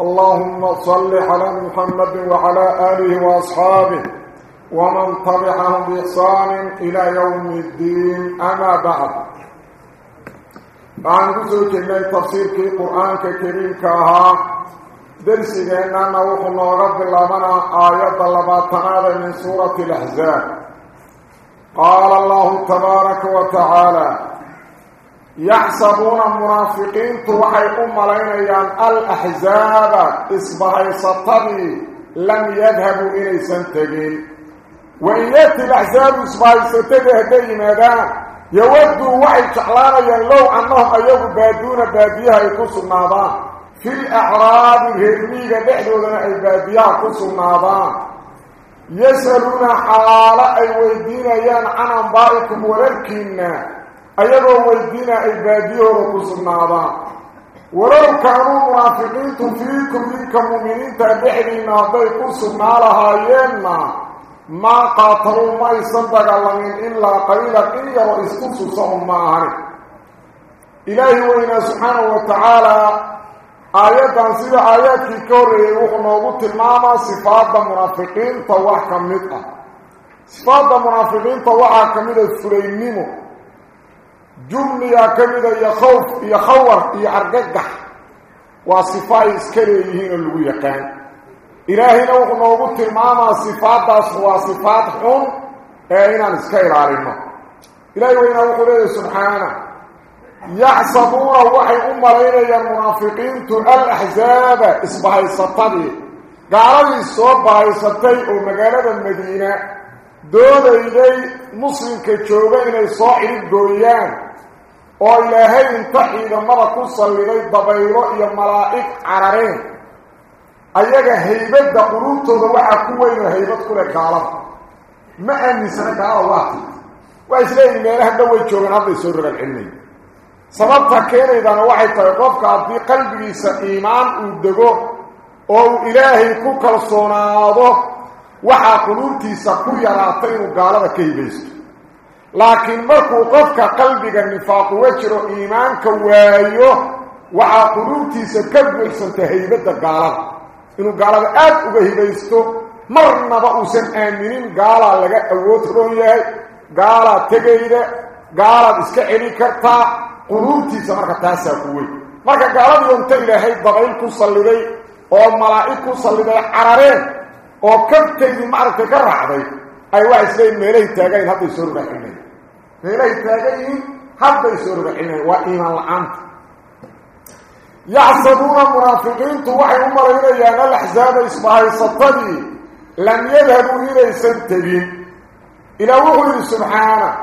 اللهم صل على محمد وعلى آله وأصحابه ومن طبعهم بإحسان إلى يوم الدين. أما بعد. عن قصر كمية تفسير في قرآن كريم كاها درسنا نوحنا رب لمنا آيات اللباتنا من سورة الأحزاب؟ قال الله تبارك وتعالى يحسبون المنافقين توحي لينيان الأحزاب. إصبحي سطبي لم يذهبوا إلي سنتقين وإن يأتي الأحزاب إصبحي سطبي هدي مادان يودوا وحي شعلانا لو أنهم أيضا بادون باديها يقصوا النظام في الأعراب الهرمية بحدودنا الباديها يقصوا النظام يسألون حالة أي ويدين يان عن أنبائكم ولكننا ايغو ولدينا الباديه وركوسنا با ولو كانوا موافقين فيكم منكم مؤمنين تابعني ما بي قرصنا لها ينا. ما قاتلوا ما يصدق اللهم إلا قليلا إلي رئيس قرصوا صهم ماهر. إلهي وإنا سبحانه وتعالى آيات أنسيب آيات كوري وهم أغطي الماما صفات المنافقين طوح كمتها صفات المنافقين طوحها كمتها سليمينه جمل يا كمد يا خوف يا خور يا عرقجح وصفاء اسكري هنا اللي يقان إلهي لو قلت الماما صفات داس وصفات حم هنا إيه نسكير عالمنا إلهي وإن أقوله سبحانه. يحصبون وحي أمرين يا المنافقين تنال أحزاب إصبح السطدي قالوا الصوب باي سطي ومقالة المدينة. دو دو دي مسلم إلي صاحب دوليان. Malaa'ig carareen ayaga haybadda quluubtooda waxaa ku weyn oo haybad ku leh gaalada ma aaminsana gaalada waati waa isleeyihin meelaha dhoway joogaan hadday soo rogan cilmay sababta keenaydana waxay tahay qofka haddii qalbigiisa iimaan uu dego oo uu ilaahay ku kalsoonaado waxaa quluubtiisa ku yaraatay inuu gaalada ka hibaysto waxaa quluubtiisa ka buuxsanta haybadda gaalada inuu gaalada aad uga hibaysto marnaba uusan aaminin gaalaa laga awood roon yahay gaalaa tegayda gaalaad iska celi kartaa quluubtiisa marka taasaa ku weyn marka gaaladii onta ilaahay dabayl ku salliday oo malaa'ig ku salliday carareen oo kabtaydii maaragtay ka raacday اي واحد سين ميلاي تاغين حد يسور بحني ميلاي تاغين حد يسور بحني وايما العام يعصبون مرافقين توحي عمر إلى يان الاحزاب اصبح يصطدي لم يذهبوا إلى سنتين إلى وهو سبحانه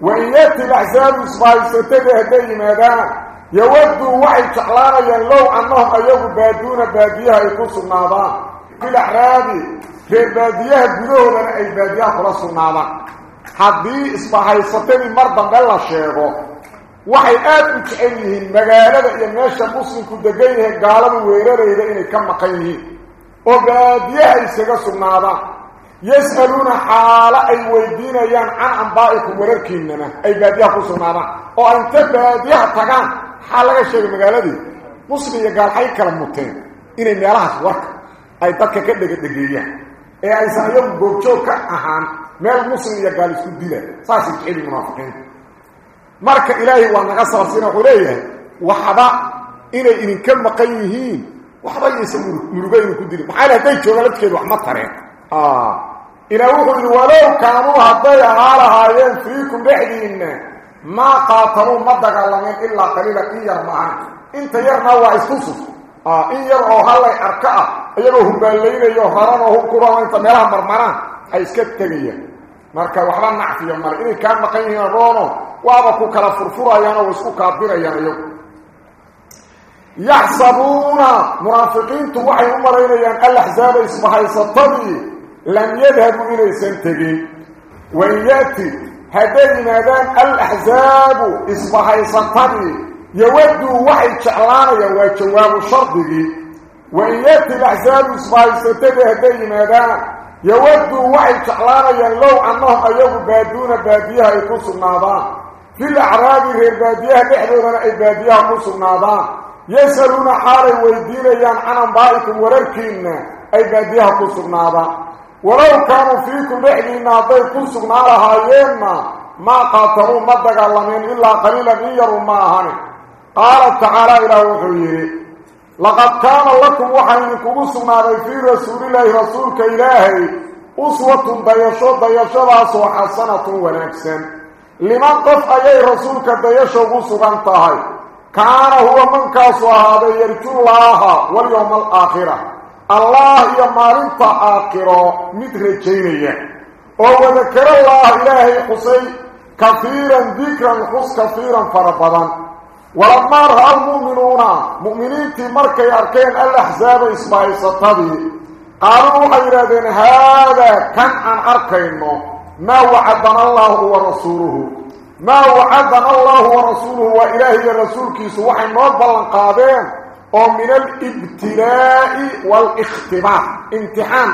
وايات الاحزاب اصبح يصطدي هدي ماذا يود وحي تعلانا لو انهم ايغوا بادون باديها يقصوا ماذا في الاحرابي mar dambe la sheego waxay aad u jecel yihiin magaalada iyo meesha muslimku degan yahay gaaladu weerarayda inay ka maqan yihiin oo baadiyaha iskaga sugnaadaan yas'aluuna xaalo ay weydiinayaan can ambaa'ikum wararkiinana ay baadiyaha ku sugnaadaan oo inta baadiyaha tagaan maxaa laga sheegay magaaladii muslim iyo gaalxay kala muteen inay meelahaas warka ay dadka ka dhegadhegeeyaan iyo gaal isku dila saasay jeceli munaafiqiinta marka ilaahay waa naga sabarsina wuxuu leeyahay waxba inay idinka maqan yihiin waxba yaysan murugo inu ku dilin maxaa hadday joogaan lafkeedu wax ma tareen ilaah wuxuu yidhi walow kaanuu hadday ahaa lahaayeen fiikum dhexdiinna maa qaataluu ma dagaalameen ilaa qaliilan in yar maahan inta yarna waa iskusus in yar oo hallay arka ah iyagoo hubbaallaynayo raran oo hubkura inta meelaha marmaraan ay iska tegayaan marka waxba nacfiyo male inay kaa maqan yihiin roono waaba ku kala furfurayaan oo isku kaabirayaan iyagu مرافقين توحي أمرين الأحزاب إصبحي سطبي لم يذهبوا إلى سنتقين وإن يأتي هذين مادان الأحزاب إصبحي سطبي يودوا وحي شعلان يوى جواب شرطه وإن يأتي الأحزاب إصبحي سطبي هذين مادان يودوا وحي شعلان لو أنهم أيضوا بادون باديها يقصوا الناظان في الأعراب غير باديها بحلونا أي باديها يقصوا الناظان يسألون حالي ويدينيان عن أنبائكم ورركين أي باديها قصرنا ولو كانوا فيكم بحلين أعطي قصرنا لهايين ما. قاتلوا مدق اللمين إلا قليلا إيروا معهن قال تعالى إلى وحيري لقد كان لكم وحينكم قصرنا في رسول الله رسولك إلهي أسوة ديشو ديشو باسو حسنة ونكسن. لمن قف أي رسولك ديشو قصرا انتهي كان هو من كاسو هذا يرجو الله واليوم الآخرة. الله يا مارنت آخرة مثل جينية وذكر الله إلهي قصي كثيرا ذكرا خص كثيرا فربضا. ولما رأى المؤمنون مؤمنين تمركي أركين الأحزاب إسماعي سطبي قالوا حيرادين هذا كان عن أركينه. ما وعدنا الله ورسوله. ما وعدنا الله ورسوله وإلهي رسولك سوحي نوبلا قادين ومن الابتلاء والاختبار امتحان.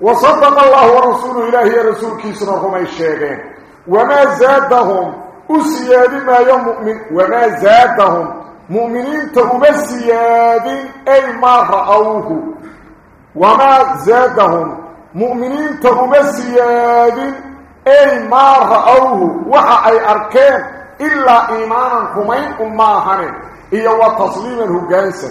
وصدق الله ورسوله إلهي رسولك سنرهم الشيخين. وما زادهم أسياد ما يمؤمن وما زادهم. مؤمنين تهم السياد أي ما رأوه وما زادهم. مؤمنين تهم السياد أي ما رأوه. وحا أي أركان إلا إيمانا كمين أماهن. إيا وتصليما هجانسا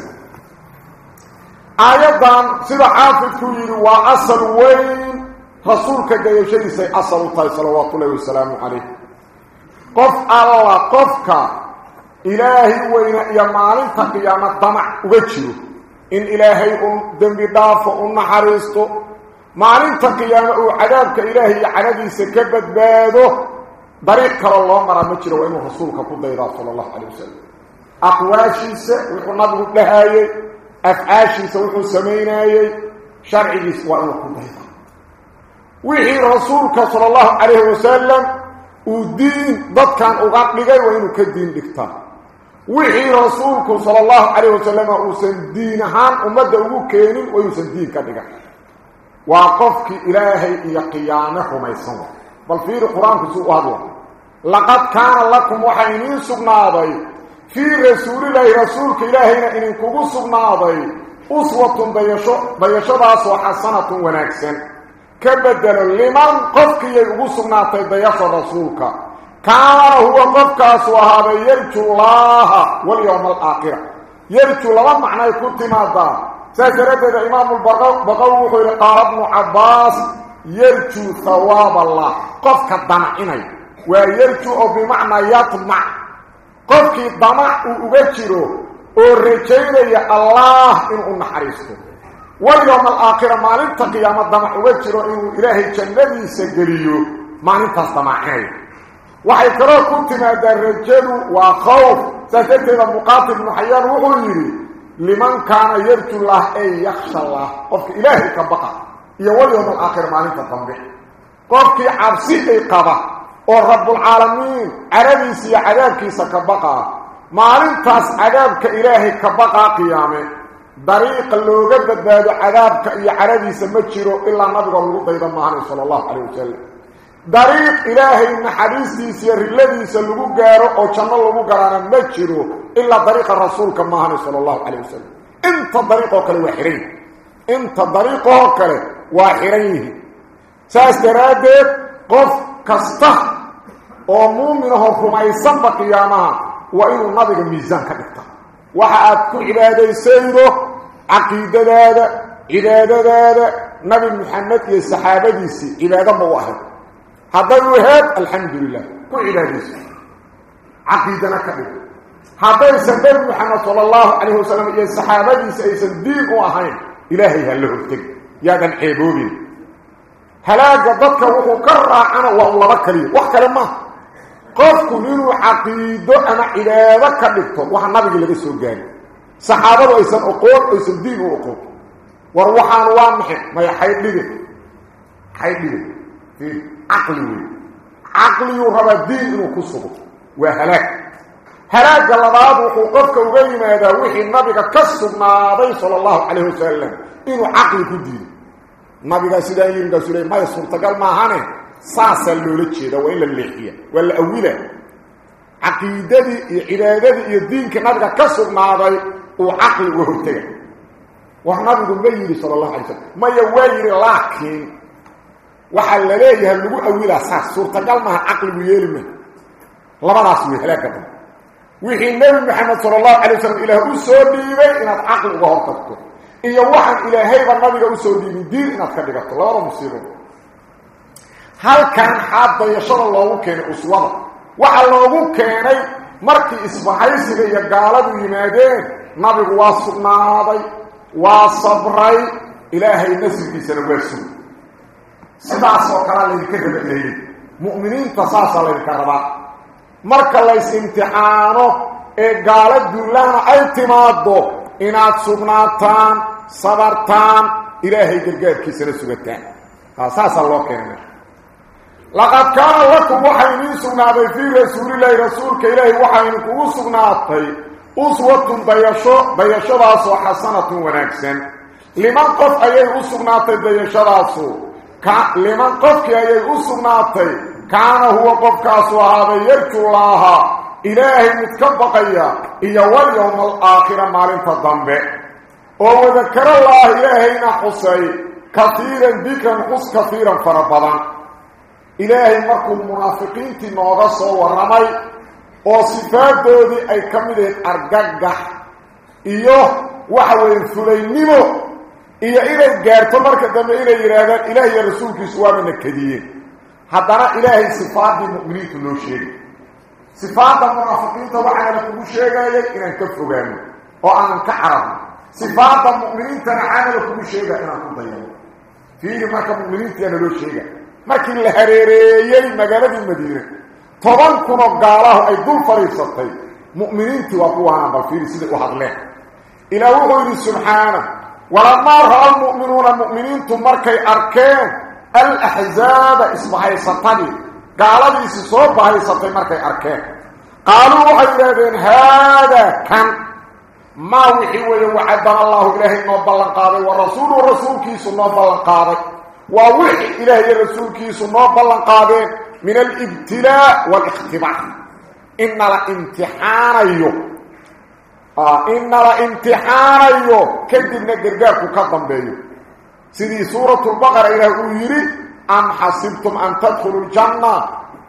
آيضا سيدا حافظ كوير وأصل وين رسولك جايشي سي أصل الله صلوات الله والسلام عليه. قف الله قفك. إلهي وإن يمعرفة قيامة دمع وغتشه إن إلهي دنبي دافة أم حريسته معرفة قيامة وعدابك إلهي عندي سكبت باده بريك الله مرى مجر وإنه حصولك قد إلى صلى الله عليه وسلم. أقواشي سوف نضغط لها أفعاشي سوف سمينا شرعي سوف نضغط لها وإن رسولك صلى الله عليه وسلم dhigay waa inuu ka diin dhigtaa wixii rasuulku sala allahu calayh wasalam uusan diin ahaan ummadda ugu keenin waa inuusan diin ka dhigan وقفك إلهي إيا قيامه ميسان بل في القرآن كسوء هذا لقد كان لكم وحينين سبناضي في رسول الله رسولك إلهينا إن كبو سبناضي أسوة بيشو باس وحسنة ونكسن كبدل لمن قفك يقبو سبناضي بيشو رسولك كان هو قفك أسوى هذا يرجو الله واليوم الآخرة يرجو الله معنى كنت ماذا سيسرت الإمام البقوة قال ابن عباس يرجو ثواب الله قفك الضمعيني ويرجو بمعنى يطمع قفك الضمع أبجره ورجيني الله إنه نحرسته واليوم الآخر ما لنت قيام الضمع أبجره إنه إلهي جنبي سجريه ما لنت الضمعيني وحي كراه كنت ماذا الرجل وخوف سيسرت المقاتل محيان وغيري لمن كان يرجو الله أي يخشى الله. قفك إلهي كبقى. يولي يوم الآخر مالين تطنبع قفك عبسي أي ورب العالمين. عربي سي عذابك سكبقى. مالين تاس عذابك إلهي كبقى قيامة. طريق قد بدأ عذابك إيا عربي سمتشيرو إلا نبغى الله ضيضا معنا صلى الله عليه وسلم طريق إلهي إن حديثي الذي سلقوا قارو أو شمال لقوا قرانا مجروا إلا طريق الرسول كما صلى الله عليه وسلم انت طريقه كله وحرين انت طريقه كله وحرين ساس درادت قف كسته qiyaamaha waa inuu nabiga miisaan ka dhigta. Waxa aad ku cibaadaysaydo عقيدة هذا عبادة هذا نبي محمد يا للصحابة ديسي عبادة مواهد هذا الوهاب الحمد لله. كل عبادة ديسي عقيدة كبيرة هذا يسبب محمد صلى الله عليه وسلم يا الصحابة ديسي يسديق وهين إلهي هل له ابتك يا ذا الحيبوبي هلا جددك وكرر أنا والله بكري. وقت لما قفت منه عقيدة أنا إلى ذكر لكتور وحن نبي لكي سوى جاني صحابه ويسن أقول ويسن دين أقول واروحان وامح ما يحيط لغي حيط لغي فيه عقلي عقلي ربا الدين انو كسبه وهلاك هلاك اللباد وقوقفك وغي ما يدوحي النبي كسب نبي صلى الله عليه وسلم انو عقلي في الدين النبي سيدان يرغى ما يسرط قال ما هاني ساس اللولتشي دو إلا اللحية ولا عقيدة دي الدين كنبغة كسر ماضي وعقل وهمته وحنا نقول لي صلى الله عليه وسلم ما يوالي لكن وحل ليه اللي هو إلى أساس صورته قال ما عقل ويلم لا راس ويهلك وحي النبي محمد صلى الله عليه وسلم إلى اسو ديبي ان عقل وهمته اي واحد إلى هيبه النبي اسو ديبي دير ان تكدك لا مصيبه هل كان حاب يشر الله كان اسوه وحل لو كان مركي اسبحيسه يا قالوا يمادين yimaadeen nabigu waa sugnaaday waa sabray ilaahay nasrigiisana waa sugay sidaasoo kalea laydinka raba ilahay mu'miniinta saasaa laydinka rabaa marka lays imtixaano ee gaala duulaana ay timaado inaad sugnaataan sabartaan ilaahay gargaarkiisana sugataan saasaa loo keenay laqad kaana lakum waxaa idiin sugnaaday fii rasuulilaahi rasuulka ilaahi waxaa idinkugu sugnaatay أسوات بيشو بيشو باسو حسنة ونكسن. لمن قف أيه أسوناتي بيشو باسو لمن قف أيه أسوناتي كان هو قف كاسو هذا يرتو الله إلهي متكبقية إيا واليوم الآخرة مالين فضنبه وذكر الله إلهينا حسين كثيرا بك نقص كثيرا فربضا. إلهي مركو المنافقين تنوغسو ورمي. Oo sifaadoodii ay ka mid ahayd argagax iyo waxa weeye fulaynimo iyo inay gaarto marka dambe inay yidhaahdaan ilaah iyo rasuulkiisu waabana kadiyeen haddana ilaahay sifaadii mu'miniintu noo sheegay sifaadda munaafiqiinta waxaana kugu sheegayay inaan ka fogaano oo aanan ka cararno sifaadda mu'miniintana caanala kugu sheega inaan ku dayano fiiri marka mu'miniintiana loo sheega markii la hareereeyey magaaladii madiine طبان كنو قالاه أي دول فريصتي مؤمنين تواقوها في بفير سيدي وحقناه إلا وغير سبحانه ولما رأى المؤمنون المؤمنين تماركي أركان الأحزاب اسمها يسطني قال لي سيصوب هاي سطني ماركي أركان قالوا وحيدا بين هذا كان ما وحيوه وحبا الله إلهي نوبا لنقاضي والرسول والرسول كيسو نوبا لنقاضي ووحي إلهي الرسول كيسو نوبا لنقاضي من الابتلاء والاختبار. إن لا امتحان أيوه آه إن لا امتحان أيوه كد نغرغك كضم بيو؟ سيدي سورة البقرة إلى يريد أم حسبتم أن تدخلوا الجنة؟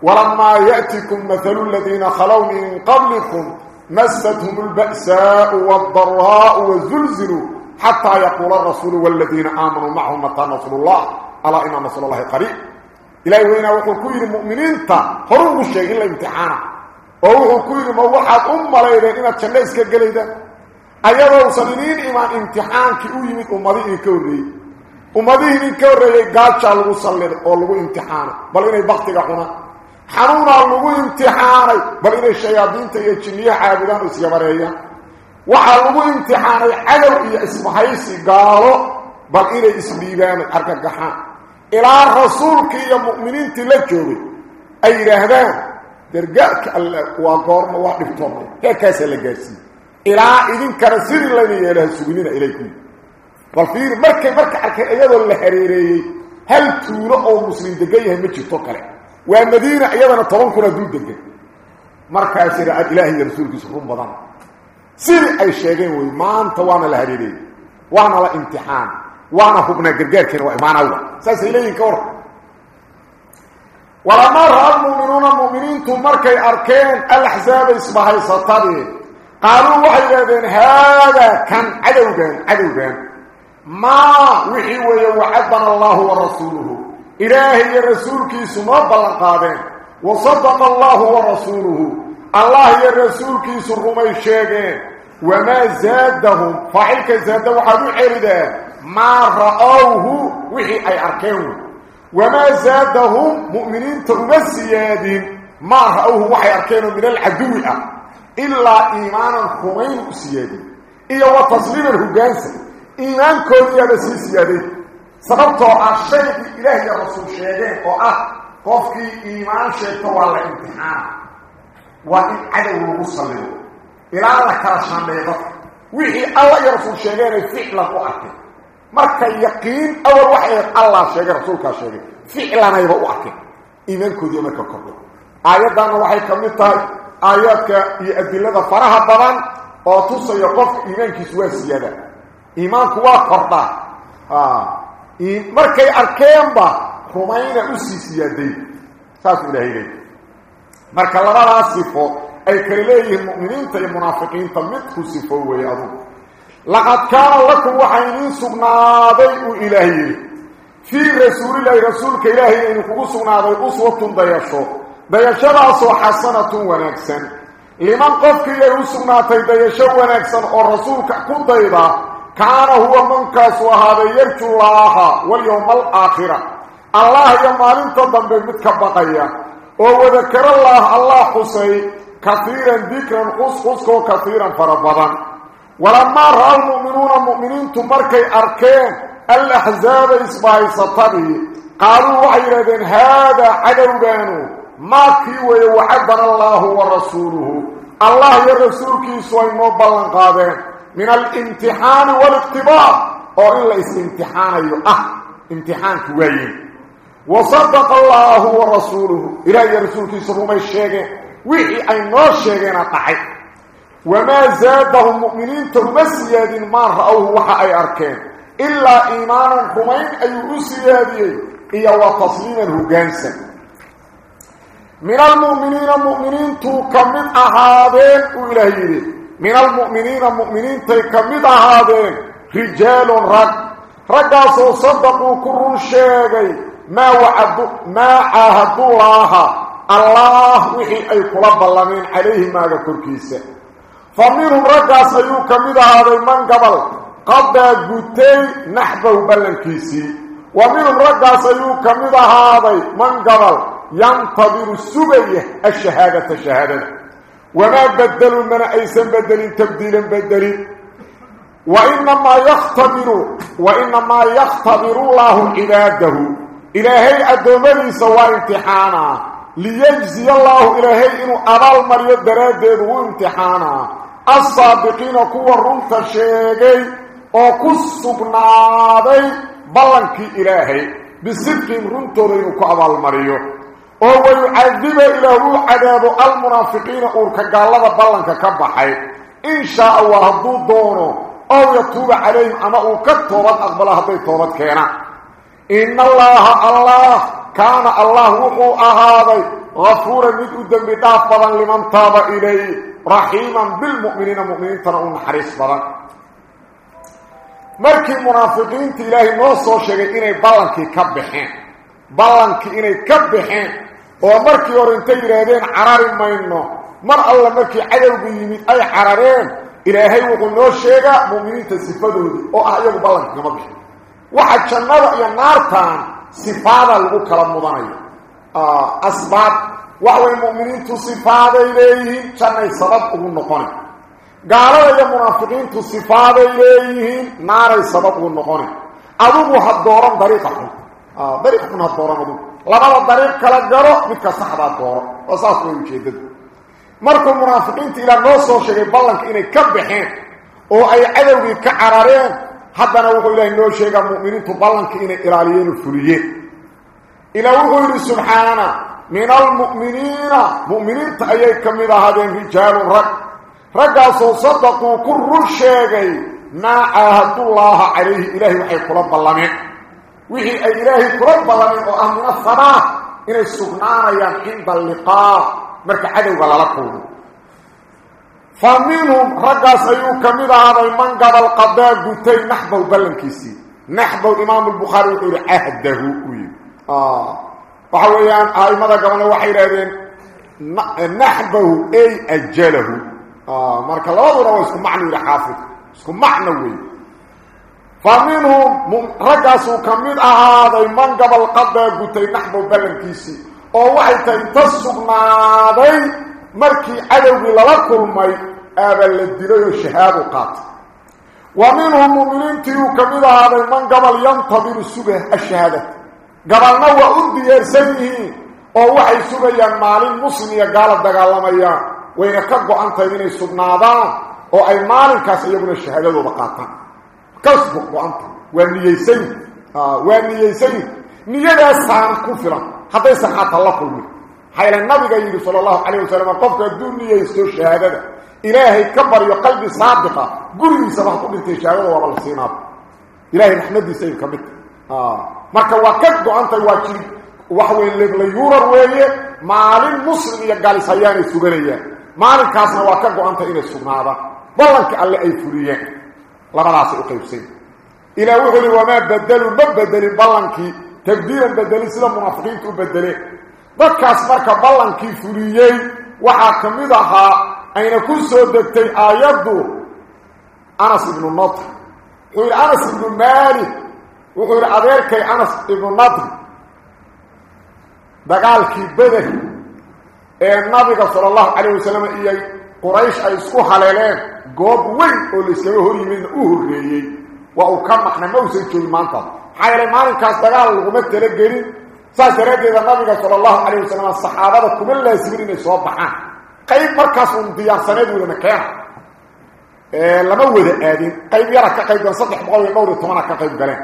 ولما ياتيكم مثل الذين خلو من قبلكم مستهم البأساء والضراء والزلزل حتى يقول الرسول والذين آمنوا معه متى نصر الله؟ ألا إن نصر الله قريب. إلهي وإنا وقل كوير المؤمنين تا هرون الشيء إلا امتحانا وقل كوير موحد أم ليدا إنا تشليس كالقليدا أيضا وصلين إما امتحان كيويمت أمضيه كوري. أمضيه كوري قال شاء صلي أو امتحانا بل إنا بغتك هنا lagu imtixaanay bal inay shayaadiinta iyo jinniyaha caabudaan oo isyabareeyaan waxaa lagu imtixaanay cadow iyo isbahaysi gaalo bal inay isdhiibaan argagaxaan goorma waa dhibtoomay heerkaasaa la gaarsiiyey ilaa idinkana sidii layna yeelaha suginina ilayku bal fiir markay marka arkeen iyadoo la hareereeyey hal tuulo oo muslim degan yahay ma jirto kale waa madiina iyadana toban kuna dul degan markaas ira ilaahi iyo rasuulkiisu run badan sidii ay sheegeen wey maanta waana la hareereeyey waana la imtixaan وانا حبنا جرجير كان وايمان الله ساس ليه كور ولا مر المؤمنون المؤمنين تمرك اركان الأحزاب اصبح يسطري قالوا وحيدين هذا كان عدو كان عدو كان ما وحي ويوعدنا الله ورسوله. إلهي الرسول كي سما بلقابين وصدق الله ورسوله. الله يا رسول كي سرمي الشيخين وما زادهم. فحيك زادهم حدو حرده ما رأوه وحي أي أركيون وما زادهم مؤمنين تغسيادين ما رأوه وحي أركيون من العدو إلا إيمانا خمين سيادين iyo wa tasliiman hogaansan iimaankoodiyaaba sii siyaaday sababtoo ah shaygii ilaah iyo rasuul sheegeen oo ah qofkii iimaan sheegto waa la imtixaana waa in cadow lagu sallido ilaa la kala marka yaqiin awal waxay allah sheegay rasuulkaa sheegay ficlanayba u arkeen iimaankoodiiyo marka kordhay aayaddaana waxay ka mid tahay aayaadka iyo adilada faraha badan oo tusaya qofka iimaankiisu waa siyaada iimaanku waa kordhaa markay arkeenba rumayna usii siyaaday saasuu ilaahay leey marka labadaas sifo ay kala leeyihiin mu'miniinta iyo munaafiqiinta midku sifo weeye adugu لقد كان لكم وحين سبنا ذي إلهي. في رسول الله رسولك إلهي إن قوسنا ذي اسوه ضيفه بيشرع سو حسنة ونكسن. لمن قفك يرسلنا في بيشرع ونكسن. الرسولك كن ضيبا كان هو من كاسو هذا يرجو الله واليوم الآخرة. الله يمال انت ضمبه متك بقيا وذكر الله الله حسين. كثيرا ذكرا قص قصكو كثيرا فربضا. ولما رأى المؤمنون المؤمنين تمركي أركين الأحزاب إسبائي سطبي قالوا وحيرا هذا عدل بانو ما كيوه يوحدنا الله ورسوله. الله يرسولك يسوي مبالا قابين من الامتحان والاقتباع وإلا اسم امتحان يؤه أه، امتحان كوين وصدق الله ورسوله. إلا يرسولك يسوي مبالا قابين أي يرسولك يسوي وما زادهم المؤمنين تمسي هذه المرة أو وحا أي أركان إلا إيمانا كمين أي أسي هذه إيا وتصليما هجانسا من المؤمنين المؤمنين تكمد أحادين وإلهيه من المؤمنين المؤمنين تكمد أحادين. رجال رد رد صدقوا كل شيء ما وعدوا ما عهدوا الله الله وحي أي قلب الله من عليه ماذا تركيسه فمنهم رقع سيو كمدا هذا من قبل قبا قتي نحبه بلنكيسي ومنهم رقع سيو كمدا هذا من قبل ينتظر السبيه الشهادة الشهادة وما بدلوا من أيسا بدل تبديلا بدل وإنما يختبر وإنما يختبر الله إلاده هيئه أدوني سوى امتحانا ليجزي الله إلهي إنه أرى المريض دراده وامتحانا yakhtabiru wainamaa yakhtabiru llaahu cibaadahu ilaahay addoommadiisa waa imtixaanaa liyajziya allaahu ilaahay inuu abaalmariyo daraaddeedu u imtixaanaa assaabiqiina kuwa runta sheegay oo ku sugnaaday ballankii ilaahay bisidqihim runtooda inuu ku abaalmariyo oo wayucadiba ilaah uu cadaabo almunaafiqiina uurka gaallada ballanka ka baxay in shaaa waa hadduu doono ow yatuuba calayhim رحيما بالمؤمنين المؤمنين ترون حريص برا مركي منافقين تلاهي نوصو شغي إني بلانكي كبحين بلانكي إني كبحين ومركي ورنتي رادين عراري ما إنو مر الله مركي عدو بيميت أي عرارين إلهي وقلنا الشيغة مؤمنين تسفده أو أعيو بلانك نمبحين واحد شنر رأي النار تان سفادة لغو كلام مضاني آه، أسباب ah gaalada iyo munaafiqiintu sifaaday leeyihiin naaray sabab ugu noqonay adigu ha dooran dariiqa xun dariiq xun ha dooran adigu labada dariiq kala garo midka saxdaa dooro oo saas way ujeedada markuu munaafiqiinta ilaa noo soo sheegay ballanka inay ka baxeen oo ay cadowgii ka carareen haddana wuxuu ilaahay noo sheegaa mu'miniintu ballanka inay ilaaliyeen oo fuliyeen ilaa wuxuu yidhi subxaana min almu'miniina mu'miniinta ayay ka mid ahaadeen rijaalun rag raggaasoo sadaquu ku run sheegay maa caahadullaaha calayhi ilaahay waxay kula ballameen wixii ay ilaahay kula ballameen oo ah min asamaa inay sugnaanayaan cinda alliqaa marka cadowga lala kulmo fa minhum raggaas ayuu ka mid ahaaday man gabal qadaa gutay naxbow ballankiisii naxbow imaamu lbukhaari naxbahu ay ajalahu marka labaduna waa isku macno yidhi xaafid isku macno wey fa minhum raggaasuu ka mid ahaaday man gabal qadaa gutay naxbow ballankiisii oo waxay tahay inta sugnaaday markii cadowgii lala kulmay aabaa la dilay oo shahaadu qaatay ومنهم مؤمنين تيو كميدا هذا من قبل ينتظر قبلنا وعند يرسميه أو وحي سبيا مالين مسلمية قالت دقالمية وين كبه أنت من السبنادا أو اي مالين كاسي يبن الشهادة وبقاتا كسبه أنت وين يسي وين يسي نيجا سان كفرة حتى يسحات الله كل من حيال النبي صلى الله عليه وسلم قفك الدنيا يستو الشهادة إلهي كبر يقلب صادقة قل لي سبحت قلت الشهادة وبالسيناب إلهي نحمد يسيب كمتك marka waa ka go-antahay waa jiri. Waxweyn la yuurar weeye maalin muslim iyo galis hayaanay suganayaan. Maalinkaasna waa ka go-anta inay sugnaadaan ballanka alle ay fuliyeen. Labadaasay u qaybsan. Ilaa wuxuu yihi wamaa badeluu ma bedelin ballankii. Tabdiilan bedelin sida munaafiqiinta u bedeleen dadkaas marka ballankii fuliyey waxaa ka mid ahaa ayna ku soo degtay aayaddu anas ibnu nadr. Wuxuu yidhi anas ibnu maalik iyo quraysh ay isku haleeleen goob weyn oo layskaga hor yimidna u horreeyey waa uu ka maqna ma usan joogin maantaas maxaa yeelay maalinkaas dagaal laguma talagelin saas daraaddeeda nabiga sala allahu calayh wasalam saxaabada kuma laasimin inay soo baxaan qayb markaas uun diyaarsaneed wadana keena lama wada aadin qayb yara ka qayb galeen saddex boqol iyo dhowr iyo tobana ka qayb galeen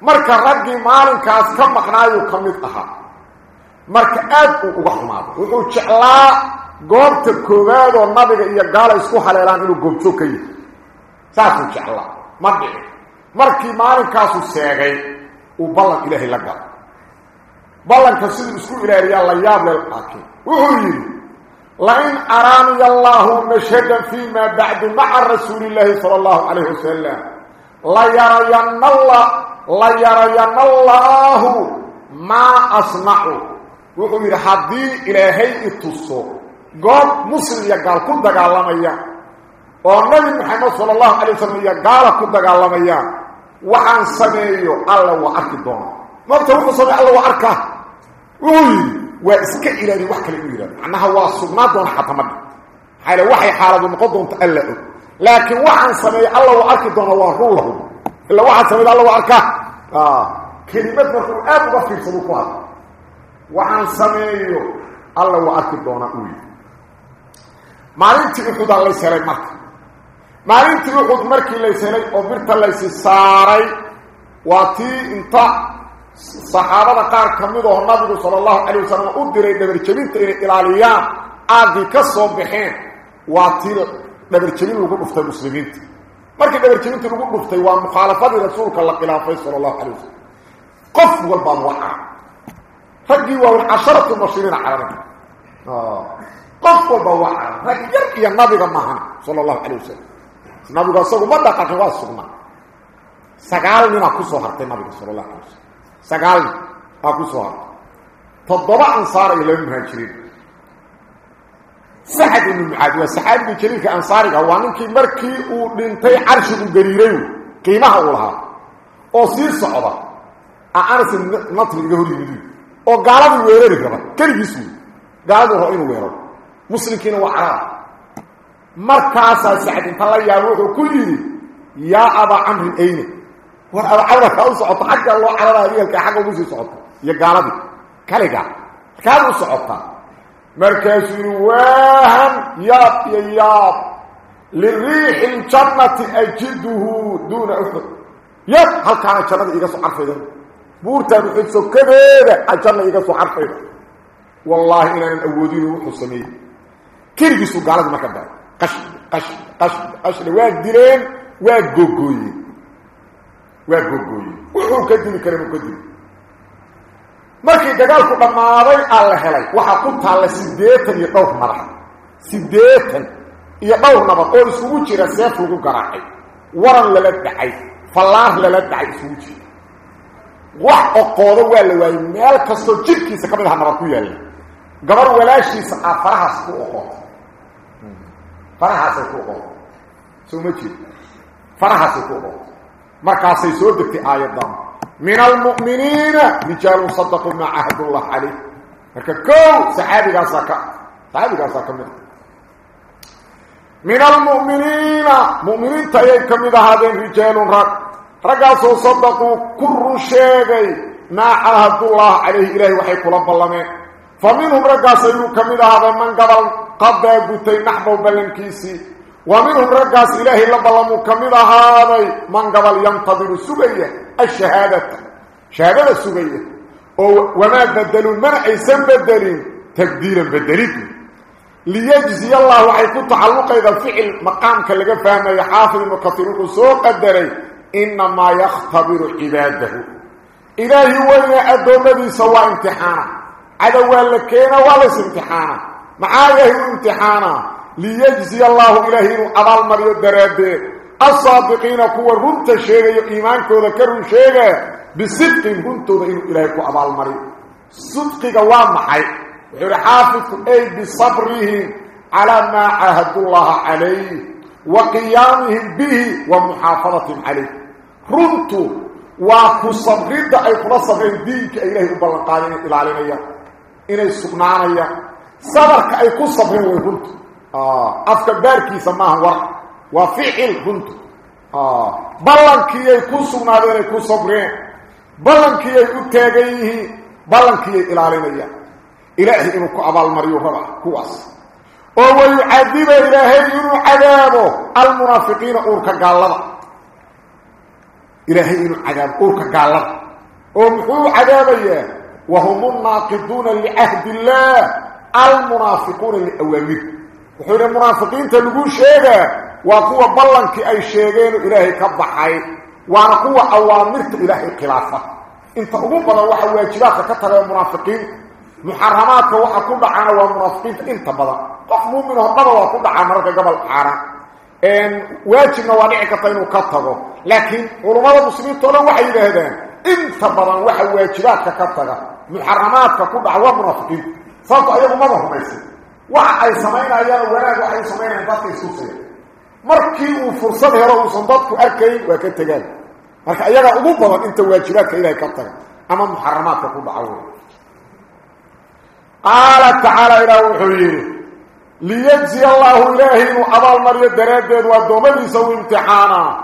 marka raggii maalinkaas ka maqnaayuu ka mid ahaa marka aad uu uga xumaado wuxuu jeclaa goobta koowaad oo nabiga iyo gaala isku haleelaan inuu goobjoog ka yihi saasuu jeclaa ma dhici markii maalinkaasu seegay uu ballan ilaahay la galo ballanka siduu isku ilaaliyaa la yaab leh laakiin wuxuu yidhi lain araaniya allaahu mashhadan fii maa bacdu maca rasuuli illaahi sala allahu calayhi wasalam layarayanna layarayanna allaahu maa asnacu wuxuu yidhi haddii ilaahay i tuso goob muslim iyo gaal ku dagaalamaya oo nabi maxamed sala allahu calay wasalam iyo gaala ku dagaalamayaan waxaan sameeyo alla waa arki doona maogta wuxuu sameey alla waa arkaa wuxuu yidhi waa iska ilaaliy wax kale illa waxaan sameeyo alla waa arkaa kelimad markuu aada uga fiirsadu ku hadla waxaan sameeyo alla waa arki doonaa uu yidhi maalintii uxudaa lays helay marka maalintii uxud markii lays helay oo birta laysi saaray waa tii inta saxaabada qaar ka mid oo nabigu sala allahu calayh wasalam u diray dhabarjebinta inay ilaaliyaan aaggii ka soo baxeen waa tii دبرجلين لو قفت المسلمين مركي دبرجلين لو قفت وا مخالفه رسولك الله صلى الله عليه وسلم قف والبلوى فجي وعشرت المسلمين حرام آه قف والبلوى فجي يا نبي ما صلى الله عليه وسلم نبي رسول ما دقت واسمع سقال من اكو صحته ما صلى الله عليه وسلم سقال اكو صحته تضرع انصار إلى المهاجرين sacad ibnu mucaad waa saxaabigii jaliilka ansaariga waa ninkii markii uu dhintay carshigu gariiray qiimaha uu lahaa oo sii socda a anas natri iga hor yimid oo gaaladii weerari raba keligiis wey gaaladii raba inuu weeraro muslimkiina waa caraab markaasaa sacd inta la yaabo wuxuu ku yidhi yaa abaa camrin ayne war aba camra kaa u socoto xagga loo cararayo igalkaa xagga ugu sii socota iyo gaaladii kaligaa kaad u socotaa markaasuu yidhi waahan yaab iyo yaab liriixi ljannati ajiduhu duuna uxud yab halkaana jannada iiga soo carfayda buurtaan uxud sokadeeda a janna iiga soo carfayda wallaahi inaanan awoodin wuxuu markii dagaalku dhammaaday aa la helay waxaa ku taalla siddeetan iyo dhowr madax siddeetan iyo dhowr nabad oo isugu jira seef lagu garaacay waran lala dhacay fallaar lala dhacay isugu jira wax oqoodo waa la waayey meel kastoo jirkiisa ka mid aha nabad ku yaalla gabar walaashiisa ah farahaas ku oqoota farahaasay ku oqoota soo ma jeed farahaasay ku oqoota markaasay soo degtay aayaddan almu'miniina rijaalun sadaquu maa cahadullah calayh marka kow saxaabigaasaa ka saxaabigaasaa ka mid من المؤمنين مؤمنين تأيي كمد هذا رجال رق. رقاسوا صدقوا كل شيء ما عهد الله عليه. إلهي وحيك رب الله فمنهم رقاسوا كمد هذا من قبل قد قلتي نحبوا بلنكيسي. ومنهم رقاس إلهي لبلموا كمد هذا من قبل ينتظر السبية الشهادة. شهادة السبية وما بدلوا المنع يسم بدلين. تقديرا بدلين ليجزي الله وحيكون تعلق إذا الفعل مقام كاللغة فهم يحافظ المكثرون سوق الدري إنما يختبر عباده. إلهي وين أدو الذي سوى امتحانا عدو لكينا ولس امتحانا معايا امتحانا ليجزي الله إلهي أضال مريو الدراد الصادقين كوا رمت شيئا إيمانك وذكروا شيئا بصدق رمت إلهي كوا أضال مريو صدقك وامحي وحير حافظ أي بصبرهم على ما عهد الله عليه وقيامهم به ومحافظتهم عليه. صبرين دا كلا صبرين دينك إلهي أبلغانين إلى علينا إنه السقنانية صبرك كو صبرين ويرمتوا آه أفكا باركي سماها ورق. وفعل رمتوا آه بلنكي أي كو سقنانين أي كو صبرين بلنكي أي أتاقيه بلنكي إلى علينا إلهي إنه كعب المريو ربع كواس وهو يعذب إلهي إنه عذابه المنافقين أورك قال إلهي إنه عذاب أورك قال لها ومحو عذابيه وهم الناقضون لعهد الله المنافقون لأوامره وحين المنافقين تلقوا شيئا وقوة بلنك أي شيئين إلهي كبحي وأنا قوة أوامرت إلهي خلافة انت أقول بلا واحد واجباتك كتر المنافقين محرماتك waxa ku dhacana waa munaafiqiinta inta badan qof muumin oo daba waa ku dhacaa marka gobol xaaraan een waajibna waa dhici karta inuu ka tago laakiin culimada muslimiinta oo waxay yiraahdeen inta badan waxa waajibaadka ka taga muharramaadka ku dhaca waa munaafiqiin sababta ayagu ma rumaysan waxa ay sameynayaan markii uu fursad helo uu dadku arkay waa ka tagaan marka ayaga ugu badan inta waajibaadka ilaahay ka taga ama muharramaadka ku dhaca قال تعالى إلى وحيه ليجزي الله إلهي وأضال مريا درادد ودومدي سوى امتحانا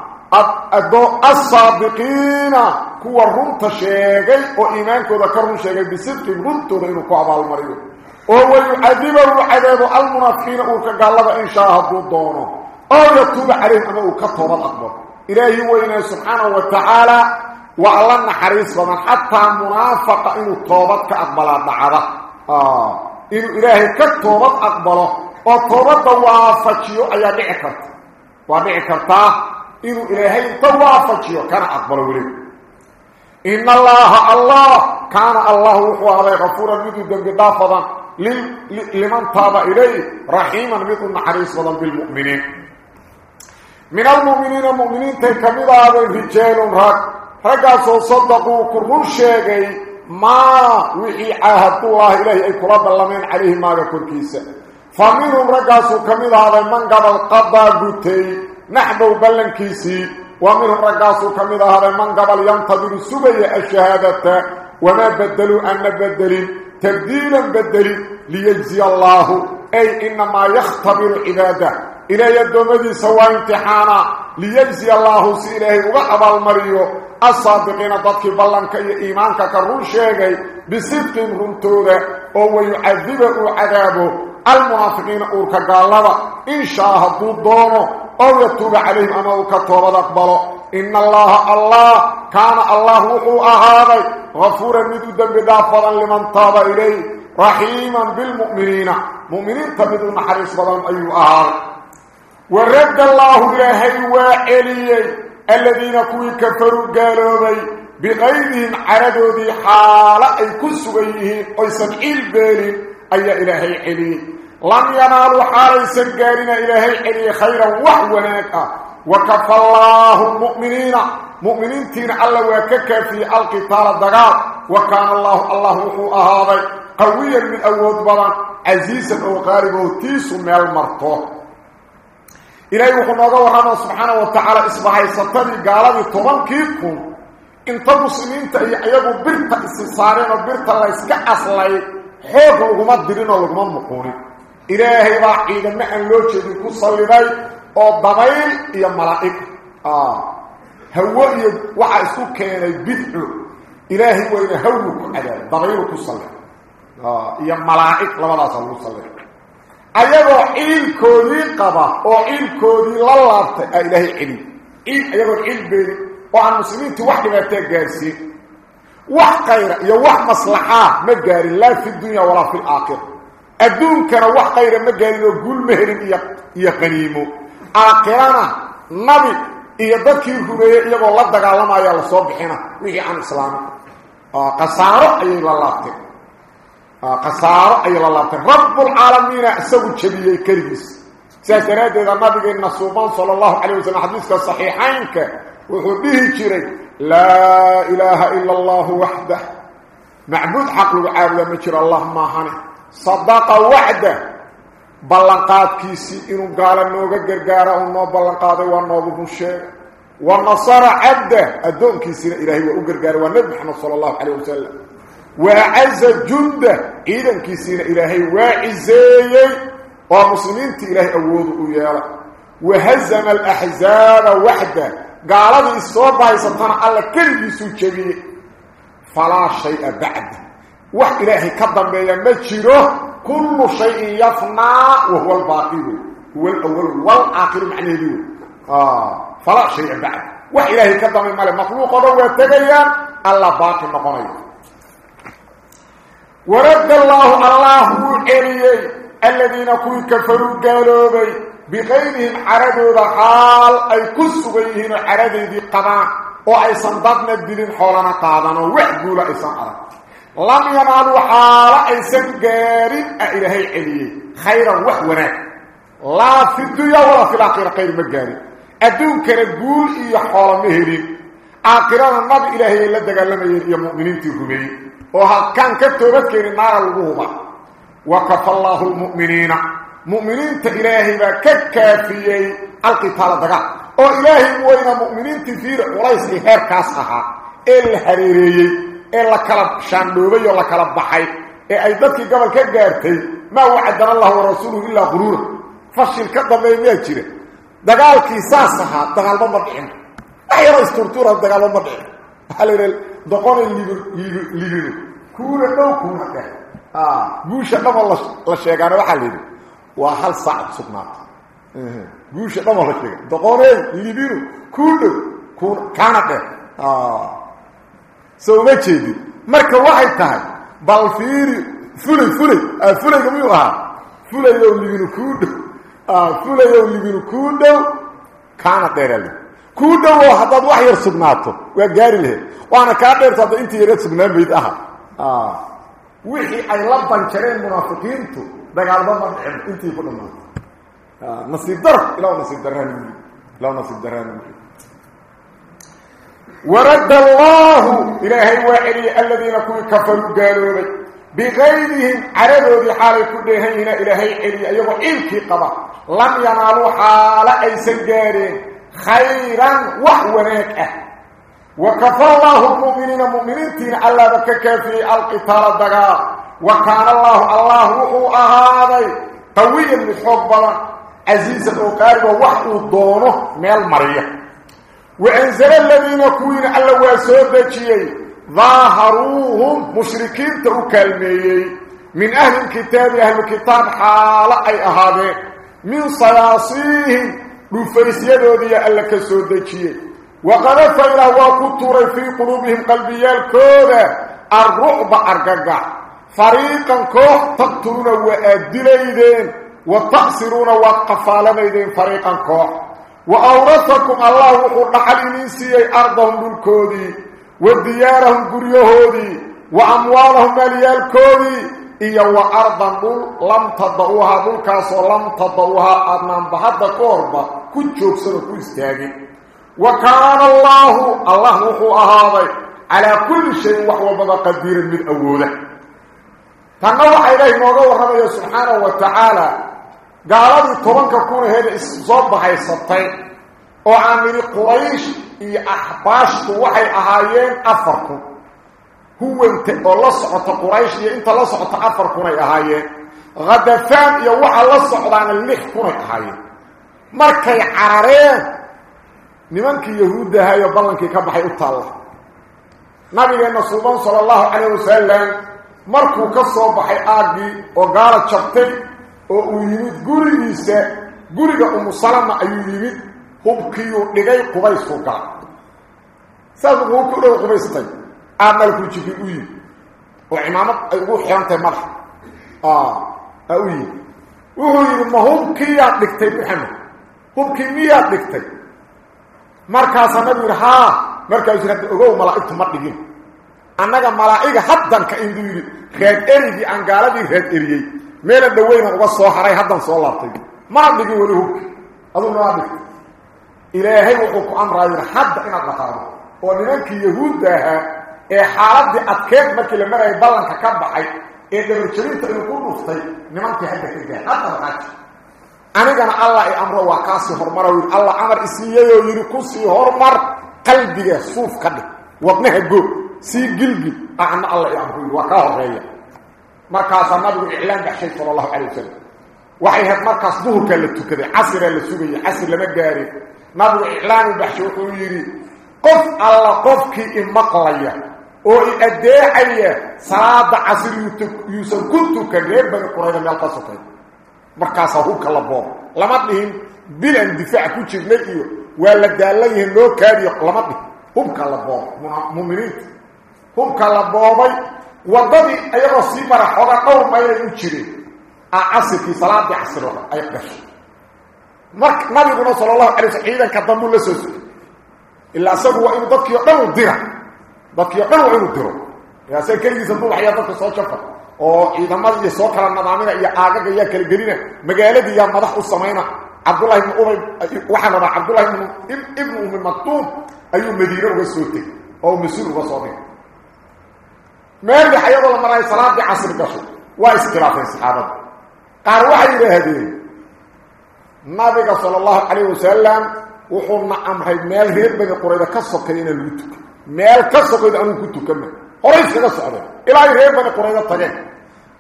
الصادقين كوا رمت شيغي وإيمانك ذكرهم شيغي بصدق رمت ذينو كوا مريا وهو يعذبه عذاب المنافقين أورك قال لك إن شاء الله أو يتوب عليهم أما أكتب الأكبر. إلهي وإنه سبحانه وتعالى وعلى حريص ومن حتى منافق إنه توبتك أقبل بعضه آه. إنه إلهي كالتوبة أقبله. والتوبة وافجيه أي دعي كرت ودعي كرتاه إنه إلهي توافجيه كان أقبله وليه إن الله الله. كان الله وحوه غفورا مدو دنب دافضا لمن تاب إليه. رحيما مدو نحريص وضا بالمؤمنين من المؤمنين المؤمنين تكمل هذا الرجال رق رقصوا صدقوا كرون شيئا ما وحي عهد الله إليه أي كرب اللمين عليه ما يكون كيسا فمنهم رقاسوا كميد هذا من قبل قضى قتي نحبوا بلن كيسي ومنهم رقاسوا كميد هذا من قبل ينتظر السبية الشهادة وما بدلوا أن بدلوا تبديلا بدلوا ليجزي الله. أي إنما يختبر عباده. إلى يدومدي سوى امتحانا. ليجزي الله سيله وقبل المريو. الصادقين ضدك بلنك إيمانك كرون شيغي بصدق رمتوده أو يعذبه عذابه. المنافقين أورك قالوا إن شاء هدو دونه أو يتوب عليهم أما كتوبة أقبله إن الله الله كان الله وحو أهابي. غفورا مدو دنب دافضا لمن طاب إليه. رحيما بالمؤمنين. مؤمنين تبدو محرس بضان أيو أهابي. ورد الله إلهي وعليي الذين كفروا قالوا بغيرهم عردوا ذي حالة أي كسويهين أي سنعيل بالين أي إلهي علي لم ينالوا حالة سنقارين إلهي علي خيرا وحوناك وكفى الله المؤمنين. مؤمنين تين الله وكك في القتال الدقال وكان الله الله وحو أهاضي قويا من أول بران عزيزا وغاربا وتيس من المرطوح إلهي وحنوغا ورحمه سبحانه وتعالى إصبحي ستاني قالبي طبانكيكم إنت مسلمين تأي أيضا برتا استثارين وبرتا الله إسكا أصلي حوك لغما الدرين ولغما المقوني إلهي باقي لما أن لو جدي كصلي باي أو ضغير يا ملائك. آه. هو إيه؟ وعسو كان يبدعو إلهي وإن هولك على ضغير كصلي آه. يا ملائك لما لا صلو صلي أيضا إن كوني قبا أو إن كوني للارت إلهي علي إل أيضا إن بي وعن المسلمين توحد ما يتجارسي وحقير وح مصلحة ما مجاري لا في الدنيا ولا في الآخرة. Gaarin oo guul meherin iyo iyo qaniimo aakhirana nabi iyo dadkii rumeeyay iyagoo la dagaalamaya la soo bixina wixii aan islaamo qasaaro ayay la laabtay qasaaro ayay la laabtay rabbul caalamiin isagu jabiyay kaligiis sidaas daraadeeda nabigeena suuban sala allahu calayh wasalam xadiiska saxiixaynka wuxuu dhihi jiray laa ilaaha ila allahu waxdah macbuud xaq lagu caabuda ma jiro allah maahane صدق وحده. بلنقات كيسي إنو قال النوغة قرقارة ونو بلنقاته ونوغة بوشي. ونصر عده الدون كيسينا إلهي وقرقار ونبي حنا صلى الله عليه وسلم. وعز جنده إذن كيسينا إلهي وعزيي ومسلمين تي إلهي أوضو إياه وهزم الأحزاب وحده. قال هذا الصوت بايسطان على كل بسوء كبير فلا شيء بعده ilaahay ka dambeeya ma jiro. كل شيء يفنى وهو الباقي هو الأول والآخر معنى ذو آه فلا شيء بعد وإلهي كدام المال مخلوق هو يتغير الله باقي مقنعي ورد الله الله إليه الذين كوي كفروا قالوا بي بغيرهم عردوا حال أي كسبيهن عردوا ذي قضاء وأي صندقنا الدين حولنا قادنا وحقوا لأي صنعنا لم ينالوا حالة أيسان قارين إلهي عليه خيرا وحونا لا في الدنيا ولا في الآخرة خير مقارين أدون كرقول إيا حالة مهرين. آخران النبي إلهي دقال لما يا مؤمنين وهل كان كتبت كين النار الغوبة وكفى الله المؤمنين. مؤمنين إلهي ككافيي. القتال دقال وإلهي وين مؤمنين تفير وليس لهير كاسها. الحريريي ee la kala shaandhoobay oo la kala baxay ee ay dadkii gobol ka gaartay ma wacadana allah wa rasuuluhu illa qurura fashil ka dambeey ma jira dagaalkii saas ahaa dagaalba ma dhicin ayaro isturtura dagaalba ma dhicin haleel doqon liibir liibir kuula dhow kuuna dheh ah guusha dhama la sheegaana waxaa leeyahay waa hal saac sugnaata guusha dhama la sheegay doqoneen liibiru kuula kuuna kaana dheh ah ma jeedin marka waxay tahay bal fiiri fulay fulay fulayga miyuu ahaa fulayow libinu kuu dhow fulayow libinu kuu dhow kaana dheerale kuu dhow oo haddaad wax yar sugnaato waa gaari lahayd waana kaa dheerto hadda intii yareed sugnaan bayd aha wixii ay la banjareen munaafiqiintu dagaalba ma dhicin intii ku dhammaatay nasiib daro ilaw nasiib daraan ilaw nasiib daraan ورد الله إلهي وعلي الذين كوي كفروا قالوا بي بغيرهم عرضوا ذي حالي كلهين إلهي علي. أيضا إلكي قبا. لم ينالوا حال أي سنجارين خيرا وحوناك وكفى الله المؤمنين مؤمنين تين ألا بكك في القتال الدقاء وكان الله الله وحو أهاضي طويا لحب عزيزا وقاربا وحو دونه من المرية وأنزل الذين كوين على واسودجي ظاهروهم مشركين تكلمي من أهل الكتاب أهل الكتاب حال أي أهابه. من صياصيهم alla ka soo dejiyay وقذف إلى وكتر في قلوبهم قلبي الكودة. الرعب أرقاق فريقا كوح تقتلون وأدليدين وتقصرون وقفالميدين فريقا كوح وأورثكم الله وقل نحل ننسي أرضهم بالكودي وديارهم قريهودي وأموالهم مليالكودي إيا وأرضا دول لم تضعوها دول كاسو لم تضعوها أدنان بحد كوربا كجوك سنكو استاقي وكان الله الله وحو أهاضي على كل شيء وحو بدا قدير من أوله. تنوح إليه موضوع ربي سبحانه وتعالى قالوا طبنك كون هذا الزوب هاي سطين وعامل قريش اي احباش وحي اهايين افرق هو انت الله سقط قريش انت الله سقط افرق هاي اهايين غدا فان يا وحا الله سقط عن المخ كون هاي مركي عاريه نمانك يهود هاي بلنك كبحي اتالا نبي ان صلى الله عليه وسلم مركو كصوب حي اغي وقالت شطي salama ayuu yimid hubkiiyuu dhigay qubaysku gala saas uu ku dhow qubaystay aamalku jibi u yimid oo cimaamad ay ugu xirantahay madaxa aa u yimid wuxuu yidhi ma hubkiiyaad dhigtay maxamed hubkii miyaad dhigtay markaasaa nabigu yidhi haa markaasuu hadda ogow malaa'igtu ma dhigin annaga malaa'iga haddanka induu yidhi raad erigii aan gaaladii raad eriyey dhigin weli hubki aduguna waa dhigtay ilaahay wuxuu ku amraa yidhi hadda inaad dhaqaado oo nimankii yahuudda ahaa ee xaaladii adkeed markii la marayay ballanka ka baxay ee dhabarjabinta inuu ku dhuftay nimankii hadda ka gaar hadda dhaqaaji anigana allah i amro waa kaasii horumara yidhi allah amar isiiyeyoo yidhi kusii horumar qalbiga suuf ka dhig wadnaha goog sii gilgil ana allah i amro yidhi waa kaa horeeya مركز مدو الإعلام بحشي صلى الله عليه وسلم وحيهات مركز ظهر كالتو كذي عصر اللي سبي عصر لما قارف مدو الإعلام بحشي وطويري قف على قفك المقلية وإداعي صلاة عصر يوسف كنتو كذيب بني قرآن ميالتا سطين مركز هوك اللبوم لمدهم بلا اندفاع كنتش نئيو ولا داليه نو كاري لمدهم هم كاللبوم مؤمنين هم كاللبوم وضدي ايغا سي مرا خوغا قور ما يو جيري ااس في صلاة العصر أي قش مرك ما يقول صلى الله عليه وسلم اذا كتم له سوس. إلا سب وإن بقي يقول الدره بقي يقول الدره يا سكر دي سبب حياتك صوت شفا. أو إذا ما دي سو كلام ما دامنا يا اغا يا كل غرينا مغالدي يا مدح وسمينا عبد الله بن عمر وحنا عبد الله بن إبن ابن مكتوم اي مديره وسوتي. أو مسير وصابين ميل حيض لما رأي صلاة بعصر الظهر واي استراف الصحابه قال واحد يهدي ما بقى صلى الله عليه وسلم وحور ما أم هي ميل هير بين قريده كسكين الوتك. ميل كسكيد ان كنت كما قريش كده صعبه إلى غير بين قريده طجه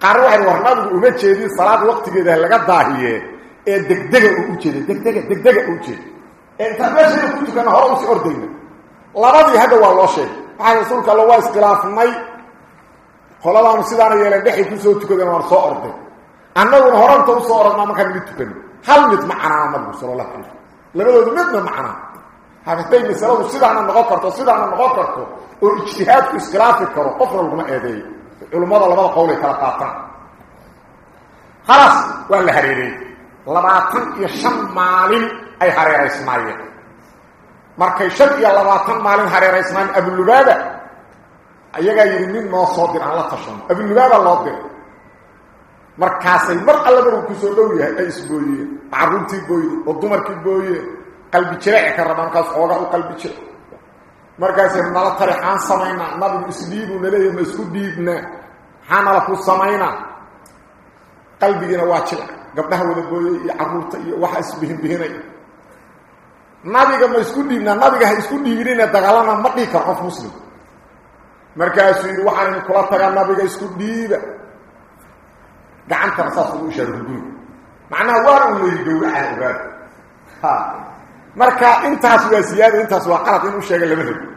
قال واحد ورناد وما جيدي صلاة وقتيده لا داهية. اي دغدغه أو جيدي دغدغه دغدغه أو جيدي انت بس كنت كان هرمس اوردينا لا بدي هذا والله شيء. هاي رسولك الله واسكلاف مي qoladaanu sidaana yeeleen dhexay kusoo tukadeen waan soo orday annaguna horanta usoo oradnaa markaan mid tukani hal mid ma canaana nabigu sala allahu alay labadoodu midna ma canaan hadatay masaladu sidaana noqon karto sidaana noqon karto oo ijtihaadku iskhilaafi karo qofna laguma eedeeyo culummada labada qowl ay kala qaataan khalaas waa la hareereeyey labaatan iyo shan maalin ay hareeraysnaayeen markay shan iyo labaatan maalin hareeraysnaayeen abulubaaba ayagaa yidhi nin noo soo dir aan la tashano abulubaaba loo diray markaasay mar alla maruu ku soo dhow yahay ay isbooyeen carruurtii booyde oo dumarkii booyeen qalbi jireeci ka raba markaas xoogaa u qalbi jire markaasay nala tarixaan samaynaa nabigu isdhiibuu naleeya ma isku dhiibnaa maxaa nala ku samaynaa qalbigiina waa jilc gabdhaha wada booyey iyo carruurta iyo waxa isbihinbihinay nabiga ma isku dhiibnaa nabiga ha isku dhiibinina dagaalana ma dhihi karo qof muslim markaasuu yidhi waxaan kula tagaa nabiga isku dhiiba gacantana saas ugu ishaara hurguriga macnaha waana un leeyi gawracaha ogaada ha marka intaas waa siyaada intaas waa qalad inuu sheega lama rabo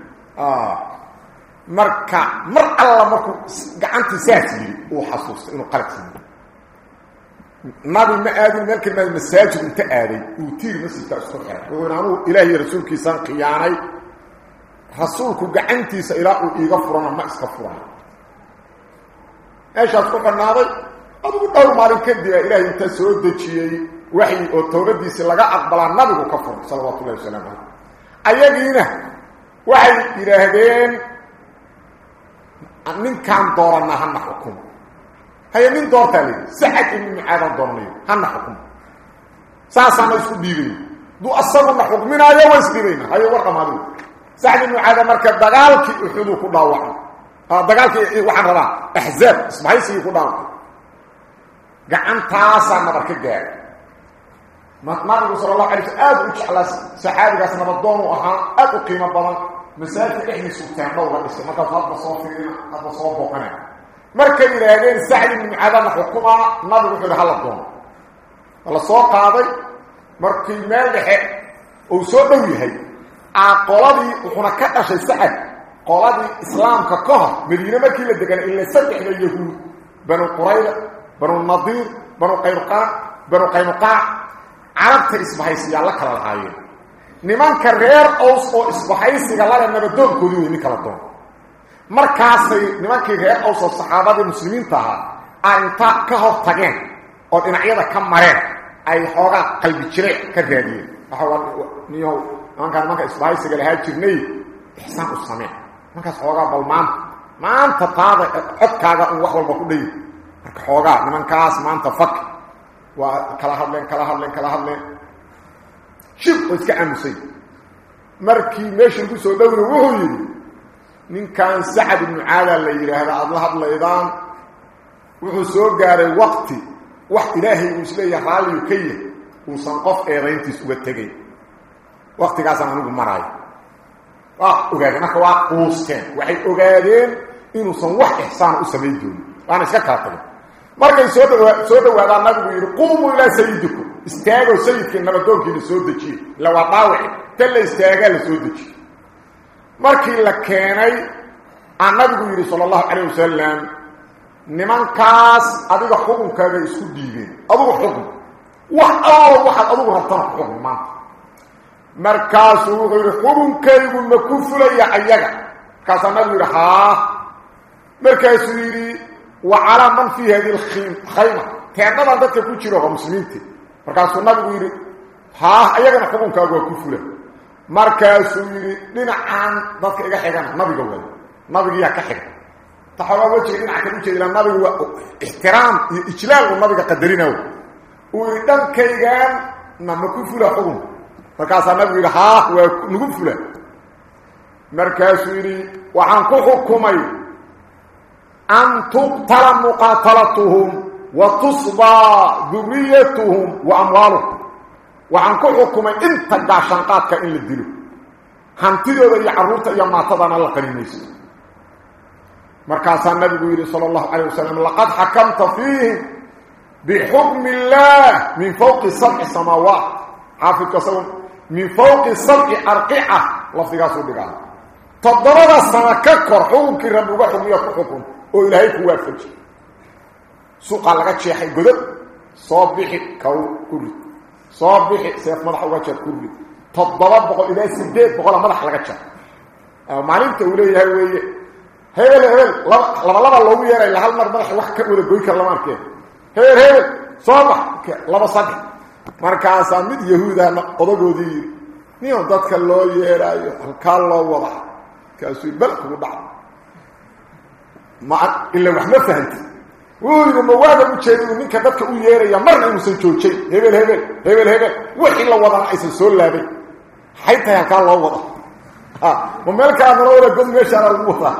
marka mar alla markuu gacantii saas yidhi uu xasuustay inuu qalad siiyey nabi ma aadin meel kalimaad masaajid inta aaday uu tiir masjidka isku xiray wuxuu yidhi anugu ilaahiy rasuulkiisaan khiyaanay rasuulku gacantiisa ilaa uu iiga furana ma iska furayo meeshaas ku dhanaaday adigu dhowr maalin kadib a ilaahay intaa soo dejiyey waxyi oo towbadiisii laga aqbalaa nabigu ka furay salawaatu ullahi wasalaamu calayh ayagiina waxay yidhaahdeen ninkaan dooranaa hana xukumo haye nin doortaa layidhi sacad ibnu mucaadaan dooranayo hana xukumo saasaana isku dhiibayna duu asaguna xukminaayo waa isdhiibayna haye war سعد بن معاذ مركب دغالك وحلو كضاوعه ها آه، دغالك وحن ربا أحزاب اسمعي سي كضاوعه قعن طاسا مركب جاي ما تمر رسول الله عليه اذ انت على سعاد بس ما بضون وها اكو قيمه بلا مسافه إحنا سكان دوله بس ما كان فاض بصوفي ابو صوب وكان مركب يراجعين سعد بن معاذ الحكومة ما بده يحل الضون الله سوق هذا مركب مالح أو سوق يهي aa qoladii wuxuuna ka dhashay sacad qoladii islaamka ka hor madiine markii la degana ila saddexda yahuud banu qurayda banu nadiir banu qaynuqaac banu qaynuqaac carabta isbahaysiyaa la kala lahaayeen nimanka reer ows oo isbahaysiga lale nabadoonkoodii wey nin kala doon markaasay nimankii reer ows oo saxaabadii muslimiinta ahaa a inta ka hor tageen oo dhinacyada ka mareen ay xoogaa qalbi jire ka raadiyeen sameen nimankaas xoogaa bal maanta maanta taada codkaaga un wax walba ku dhayi marka xoogaa nimankaas maanta fak waa kala hadleen kala hadleen kala hadleen shib oo iska aamusay markii meesha lagu soo dhowna wuxuu yidhi ninkan sacad ibnu caada la yidhaahda aada la hadlaydaan wuxuu soo gaaray waqti wax ilaahay uu isleeyaha raalliyu ka yahay uusan qof eedayntiis uga tegay inuusan wax ixsaana u samayn doonin waana iska kala tageen markay soo dhawaa soo dhawaadaan nabigu yidhi qumuu ilaa sayidikum istaagoo sayidkii nabadoonkiina soo dejiye ila waa dhaawici ta la istaagaa la soo dejiye markii la keenay aa nabigu yidhi sala allahu calayh wasalam nimankaas adiga xukunkaaga isku dhiibeen adugu xukun wax allo waxaad adugu rabtana ku xukun maanta ayaga markaasaa nabigu yidhi haa markaasuu yidhi wa calaa man fii hadi lkhayma teedhadan dadka ku jiro oo muslimiinti markaasuu nabigu yidhi haa ayagana xukunkaagu waa ku fula markaasuu yidhi dhinacaan dadka iga xigana nabiga way nabigiyaa ka xiga taxoogaa wejiga dhinaca kale ujeeda ilaa nabigu waa ixtiraam iyo ijlaal uu nabiga qadarinayo uu yidhi dhankaygan na ma ku fula xukunka فكاسا نبغي ها هو نغو مركز يري وحان حكمي ان تقتل مقاتلتهم وتصبى ذريتهم واموالهم وحان حكمي ان تدع شنقاتك ان للدلو حمتدو يا عروت يا ما الله قرينيس مركز النبي صلى الله عليه وسلم لقد حكمت فيه بحكم الله من فوق سبع سماوات حافظ كسوه من فوق السلق أرقعه لفتك أسود بقاله تضرر سنككر حوكي ربك حميات حكم وإلهي كوافج سوق على الشيحي قدر صابحي كو كوري. صابحي سيف مرح وكشار كوري. تضرر بقى إلهي سبديت بقى مرح لكشار معلم تقولي يا وي هيل هيل. لا لا لا لا لو يرى لا هالمر مرح لا ولا قوي كلامك هيل هيل. صباح لا بصدق markaasaa mid yahuudahna odagoodii yidhi niyo dadka loo yeeraayo halkaa loo wada kaasuu bal kugu dhaca ma ila wax ma fahanti wuu yidhi ma waada ujeedi uu ninka dadka u yeeraya marna inuusan joojay hebel hebel hebel hebel wixii la wadana aysan soo laabay maxay tahay halkaa loo wada ma meel kalaa nala wada god meeshaana lagu wadaa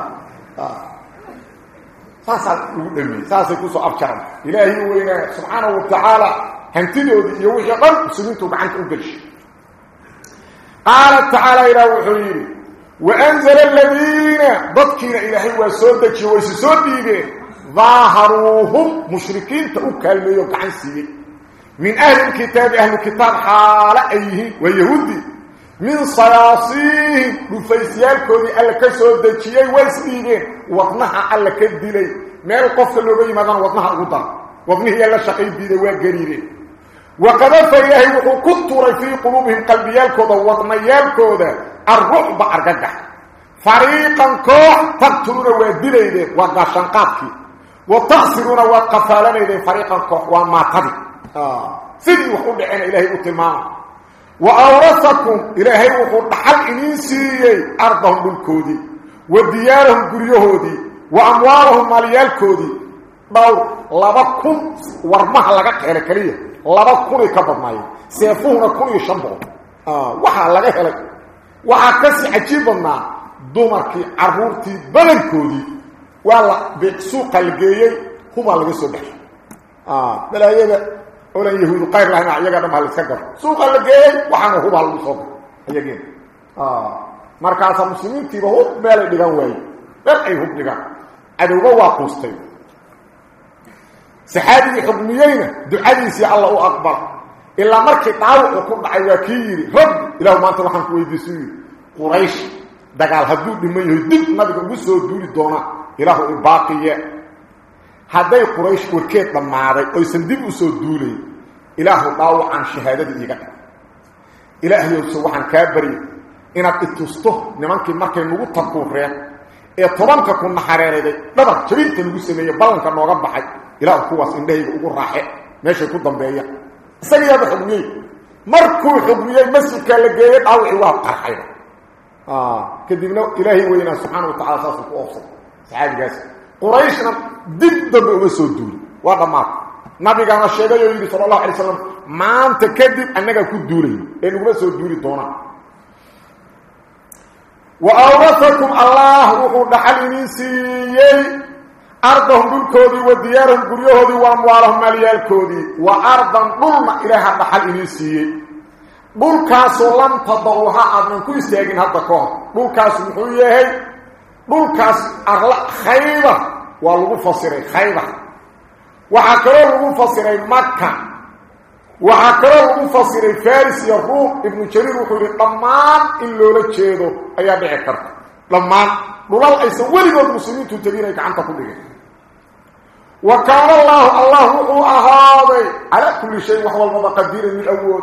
saasaa lagu dhameeyey saasay kusoo abjaran ilaahi weynaa subxaanahu watacaala هنتيلو دي يوجا قال سمنتو بعنت اوغلش قال تعالى إلى وحيي وأنزل الذين بطكين إلى هو سودك ويس سودي دي ظاهرهم مشركين تؤكل ميو من أهل الكتاب أهل الكتاب حال أيه ويهودي. من صياصيه وفيسيالكو دي الا كسو دجي ويس دي دي وقنها الا كدلي ما القف اللي بي مدن وقنها الغطان وقنه يلا شقيب دي دي ويقريري وقد فإلهي وقل كتور في قلوبهم قلبي الكودة وطن يالكودة الرعب أرقاك فريقا كوح تقتلون ويدلين وقشنقاتك وتحصلون وقفالان فريقا كوح وما تدي آه. سيدي وقل لعين إلهي أتمام وأورثكم إلهي وقل تحل إنسي أرضهم بالكودة وديارهم بريهودة وأموارهم مالي الكودة باو لابا كنت ورمه لغا كهلكريه laba kun ka badnaayeen seefuhuna kun iyo shan boqol waxaa laga helay waxaa kasii cajiib badnaa dumarkii caruurtii badankoodii waa la suuqa la geeyey hubaa laga soo baxshay balaayada olan yahuudu qayr lahayna iyagaa dhan baa laiska garo suuqa la geeyey waxaana hubaa lagu soo garo iyageen markaasaa muslimiintiiba hub meelay dhigan waaye meel ay hub dhigaan cadowba waa quustay سحابي حرميينه دعاني سي الله أكبر. إلا مركي طاو وكو دعي وكيري رب إلى ما أنت وحن كوي دي سي. قريش دا قال حدو دي ميه دي ما دي كو سو دوري دونا. إلى هو باقيه هذا قريش وركيت لما عاي أو سن دي سو دوري. إلى هو طاو عن شهادتي يغا إلى أهل سو وحن كابري. ان اتستو نمانك مركي نوغو تقو ري اي طبانك كون حريري دبا جبيرتي نوغو سميه بالانك نوغو بحاي raaxe meeshay ku dambeeya isagayaaba xugmiyey markuu xugmiyey masjidkaa la geeyey dhaawacii waa qarxayba kadibna ilaahay weynaa subxaana wa tacala saasuu ku oofsay saxaabigaas qurayshna dib dambe uma soo duuli waa dhammaatay nabigaana sheegay oo yidhi sala allahu alay slam maanta kadib annagaa ku duulay ee naguma soo duuli doonaan wa awrasakum allah wuxuu dhaxal idin siiyey dhulkoodii wa diyaarahum guryahoodii wa amwaalahum maalyaalkoodii wa ardan dhulna ilaaha dhaxal idin siiyey dhulkaasoo lam tadaruha aadnan ku istaagin hadda ka hor dhulkaas muxuu yahay dhulkaas arla khaybar waa lagu fasiray khaybar waxaa kaloo lagu fasiray maka waxaa kaloo lagu fasiray faris iyo ruum ibnu jariir wuxuu yidhi dhammaan in loola jeedo ayaa dhici karta dhammaan وكان الله الله هو أهاضي على كل شيء وحوى المقدير من أول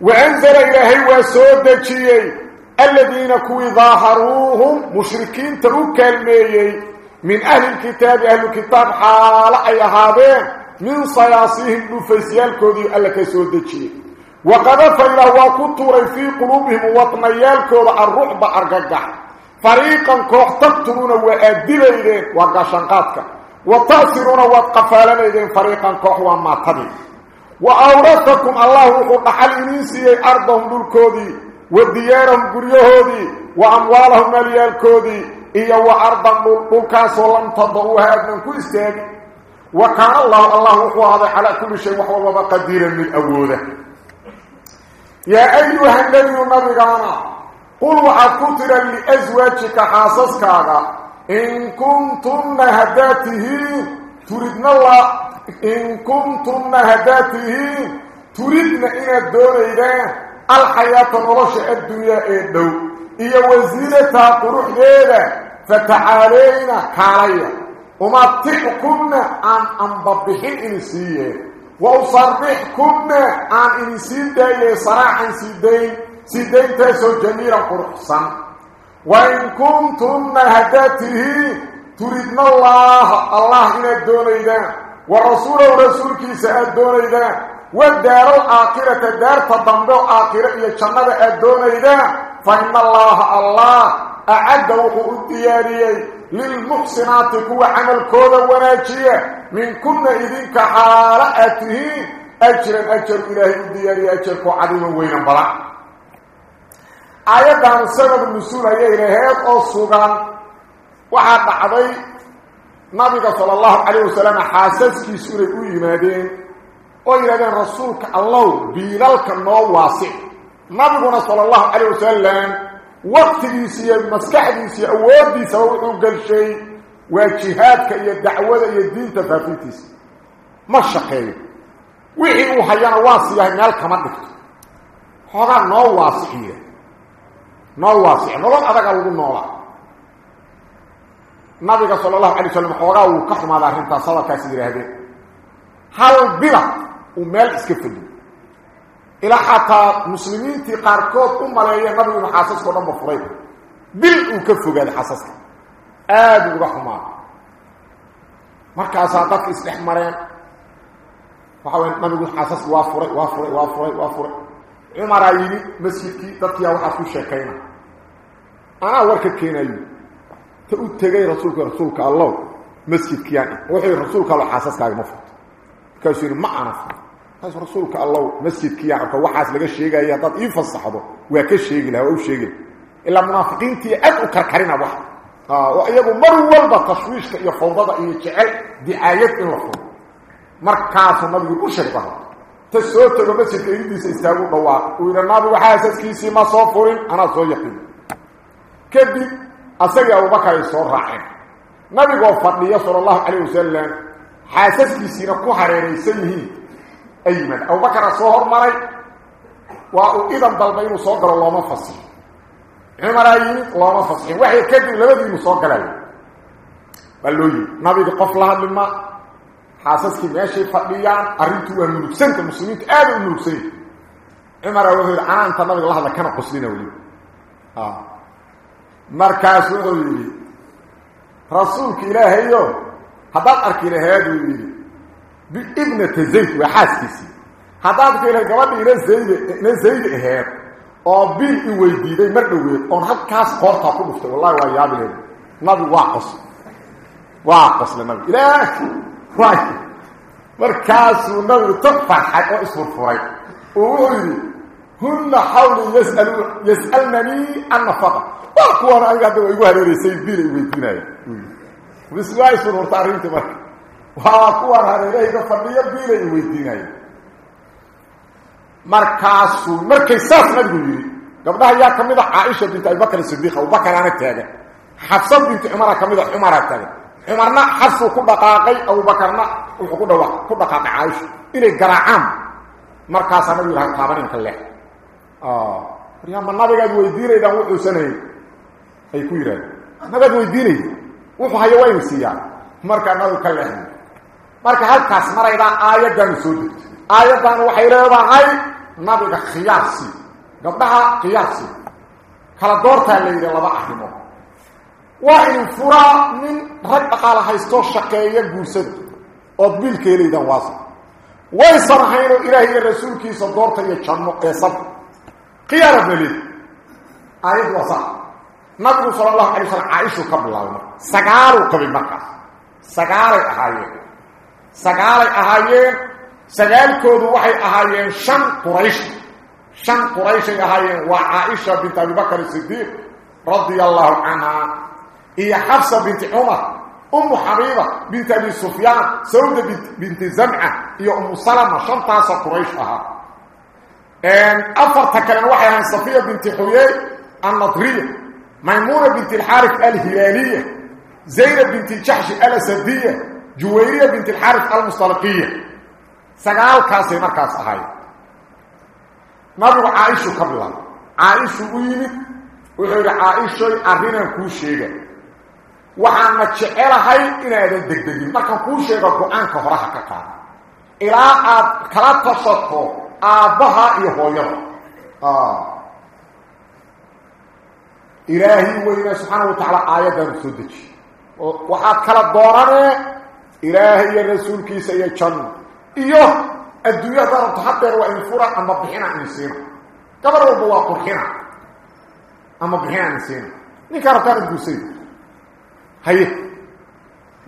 وعنزل إلهي وسودكي الذين كوي ظاهروهم مشركين تروك المي من أهل الكتاب أهل الكتاب حالا أيهابين من صياصيهم نفسيال كودي ألك سودكي وقذف إلى وكتوري في قلوبهم وطميال كود الرعب أرقاق فريقا كوحتكتلون وأدل إليه وقشنقاتك وتأثرون وقفالين فريقا كوح وما تبي وأورثكم الله وقل حل إنسي أرضهم دول وديارهم قريهودي وأموالهم مليال كودي iyo wa ardan dhulkaasoo lam tadaruuha aadnan ku istaagin wa kaana allahu allah wuxuu ahaaday calaa kulli shay wax walbaba qadiiran mid awooda yaa ayuha nebiyu nabigaana إن كنتم هداته تريدنا الله. إن كنتم هداته تريدنا إنا الدولة إذا الحياة نرش الدنيا إدو. إيا وزيلة قروح إيدا فتعالينا كاليا وما تحكمنا عن أنببحين إنسية. وأصرحكمنا عن إنسين دايلي صراحا سيدين. سيدين تيسو جميلا قروح وإن كنتم مهدته تريدنا الله الله من الدون إذا ورسول ورسول كيسا الدون إذا والدار الآخرة الدار تضمد الآخرة إيا الدون إذا فإن الله الله أعد أعدوه الدياري للمحسنات هو عمل كودة وناجية. من كن إذن كعالأته أجر أجر إلهي الدياري أجركو عليم وينبرا عن سبب النسول هي إلهيات أو السوغان وحاد عضي نبي صلى الله عليه وسلم حاسس في سورة إيمادين oo yidhahdeen rasuulka allow biilalka noo waasic nabiguna sala allahu calayh wasalam waqtigiisa iyo maskaxdiisa iyo awooddiisaba wuxuu gelshay waa jihaadka iyo dacwada iyo diinta faafintiisa ma shaqeeyo wixii uu hayana waa siiyahay meel kama dhigto xoogaa noo waasiciya waasic nolol adaga lagu noolaa nabiga sala allahu calay wasalam xoogaa wuu ka xumaaday arrintaas hadalkaas yidhaahdeen hal bila ومال اسكفدي إلى حتى مسلمين تي قاركود اماليه نبي محاسس كو دم فريد بل وكفوغاد حاسس اد isdhexmareen waxa weyn nabigu xaasas waa furay waa furay waa furay waa furay umar ayini masjidkii dadkii waxa ku sheekayna ana warka keenayo ta u tagay rasuulka rasuulka allah masjidkii aan wuxuu rasuulka allah xaasaskaaga ma furto kaasuu ma ana taas rasuulka allah masjidkii arko waxaas laga sheegay dad ii fasaxdo waa ka sheegi lahaa oo sheegi ila munaafiqiintii aad u karkarina wax oo iyagu mar walba tashwiishka iyo fawdada iyo jecel dicaayad in la nabigu u sheegay ta soo tago masjidka idiisa istaagu dhawaaq uu yiri nabigu xaasaskiisii ma soo furin ana soo yaqin kadib asaga Abu Bakar soo raaceen nabigu fadhiyo sallallahu alayhi wasallam xaasaskiisiina ku hareeraysan yihiin ay yimaad abubakara soo hormaray waa uu idan dalba inuu soo galo looma fasixin cumaraa yimid looma fasixin waxay kadib labadiinu soo cumara wuxuu yidhi anaa inta nabiga la hadla kana qoslina weli markaas wuxuu yidhi rasuulka ilaahayo haddaad arki laheed uu yidhi biibnata zayd waa xaaskiisii haddaad arki lahayd gabadhi ina zayd ina zayd aheed oo bil i weydiiday mar dhoweed oon halkaas qoortaa ku dhuftay wallahi waa yaabi laheed nabigu waa qosl waa qosle nabigu ilaah واي مركز ونظر تقفى حق اسمه فوري وقولي هن حول يسأل يسألني أنا فقط وقوة أنا أجد ويقوها لي سيد بيلي ويتناي بس واي سنو تعريم تبك وقوة أنا أجد ويقفر لي بيلي ويتناي مركز ومركز ساس نجوي قبل هيا كميدة عائشة بنت أبكر الصديقة وبكر أنا التالي حفصة بنت عمرة كميدة عمرة التالي cumarna xabsuu ku dhaqaaqay abubakarna wuxuu ku dhawa ku dhaqaaqay caaisha inay garaacaan. Markaasaa nabigu yidhaha taabaninka leh. Waryaama nabigaad weydiinaydaan wuxuusanayn ay ku yidhahdeen nabigaad weydiinayda wuxuu hayo wayna siiyaan. Markaa nabigu ka leexay marka halkaas maraydaa aayaddaanu soo degtay aayaddan waxay leedahay nabiga khiyaarsi. Gabdhaha khiyaarsi. Kala doortaa la laba arrimood وحي فرا من رب قال حيستو شكاية غوسد أو بيل كيلي دان واس وي سرحين إلى إلهي الرسول كي صدورته يا جنو قيصر قيار بلي عيد وصا نقول صلى الله عليه وسلم عائشه قبل الله سقاروا قبل مكة. سقار اهايه سقار اهايه سقال كود وحي اهايه شان قريش. شان قريش اهايه وعائشة بنت أبي بكر الصديق رضي الله عنها. هي حفصة بنت حمر أم حريضة بنت أبي سفيان سودة بنت زمعة هي أم سلمة شمتاسة قريش أها. أفر تكلم عن صفية بنت حويي النظرية ميمونة بنت الحارف الهلالية زينة بنت الشحش الأسدية جويرية بنت الحارف المصطلقية. سنعال كاسي مركاس أهاي. نظر عائشة قبل الله عائشة قيمة وغير عائشة أرنا كو شيئا وحانا تشعرهاي إنا يدن دك دك دك دك كو شيء قد قوانك فراحة كتابة إلا آب كلاب تصدق آبها يهوير آه. إلهي وإلى سبحانه وتعالى آيات رسودك وحاد كلاب دورانا إلهي الرسول كيسا يتشن إيوه. الدوية دارت تحبير وإن فورا أما بحينا نسينا. كبر ربوا قرحينا أما بحينا نسينا. نكارتان الدوسين haye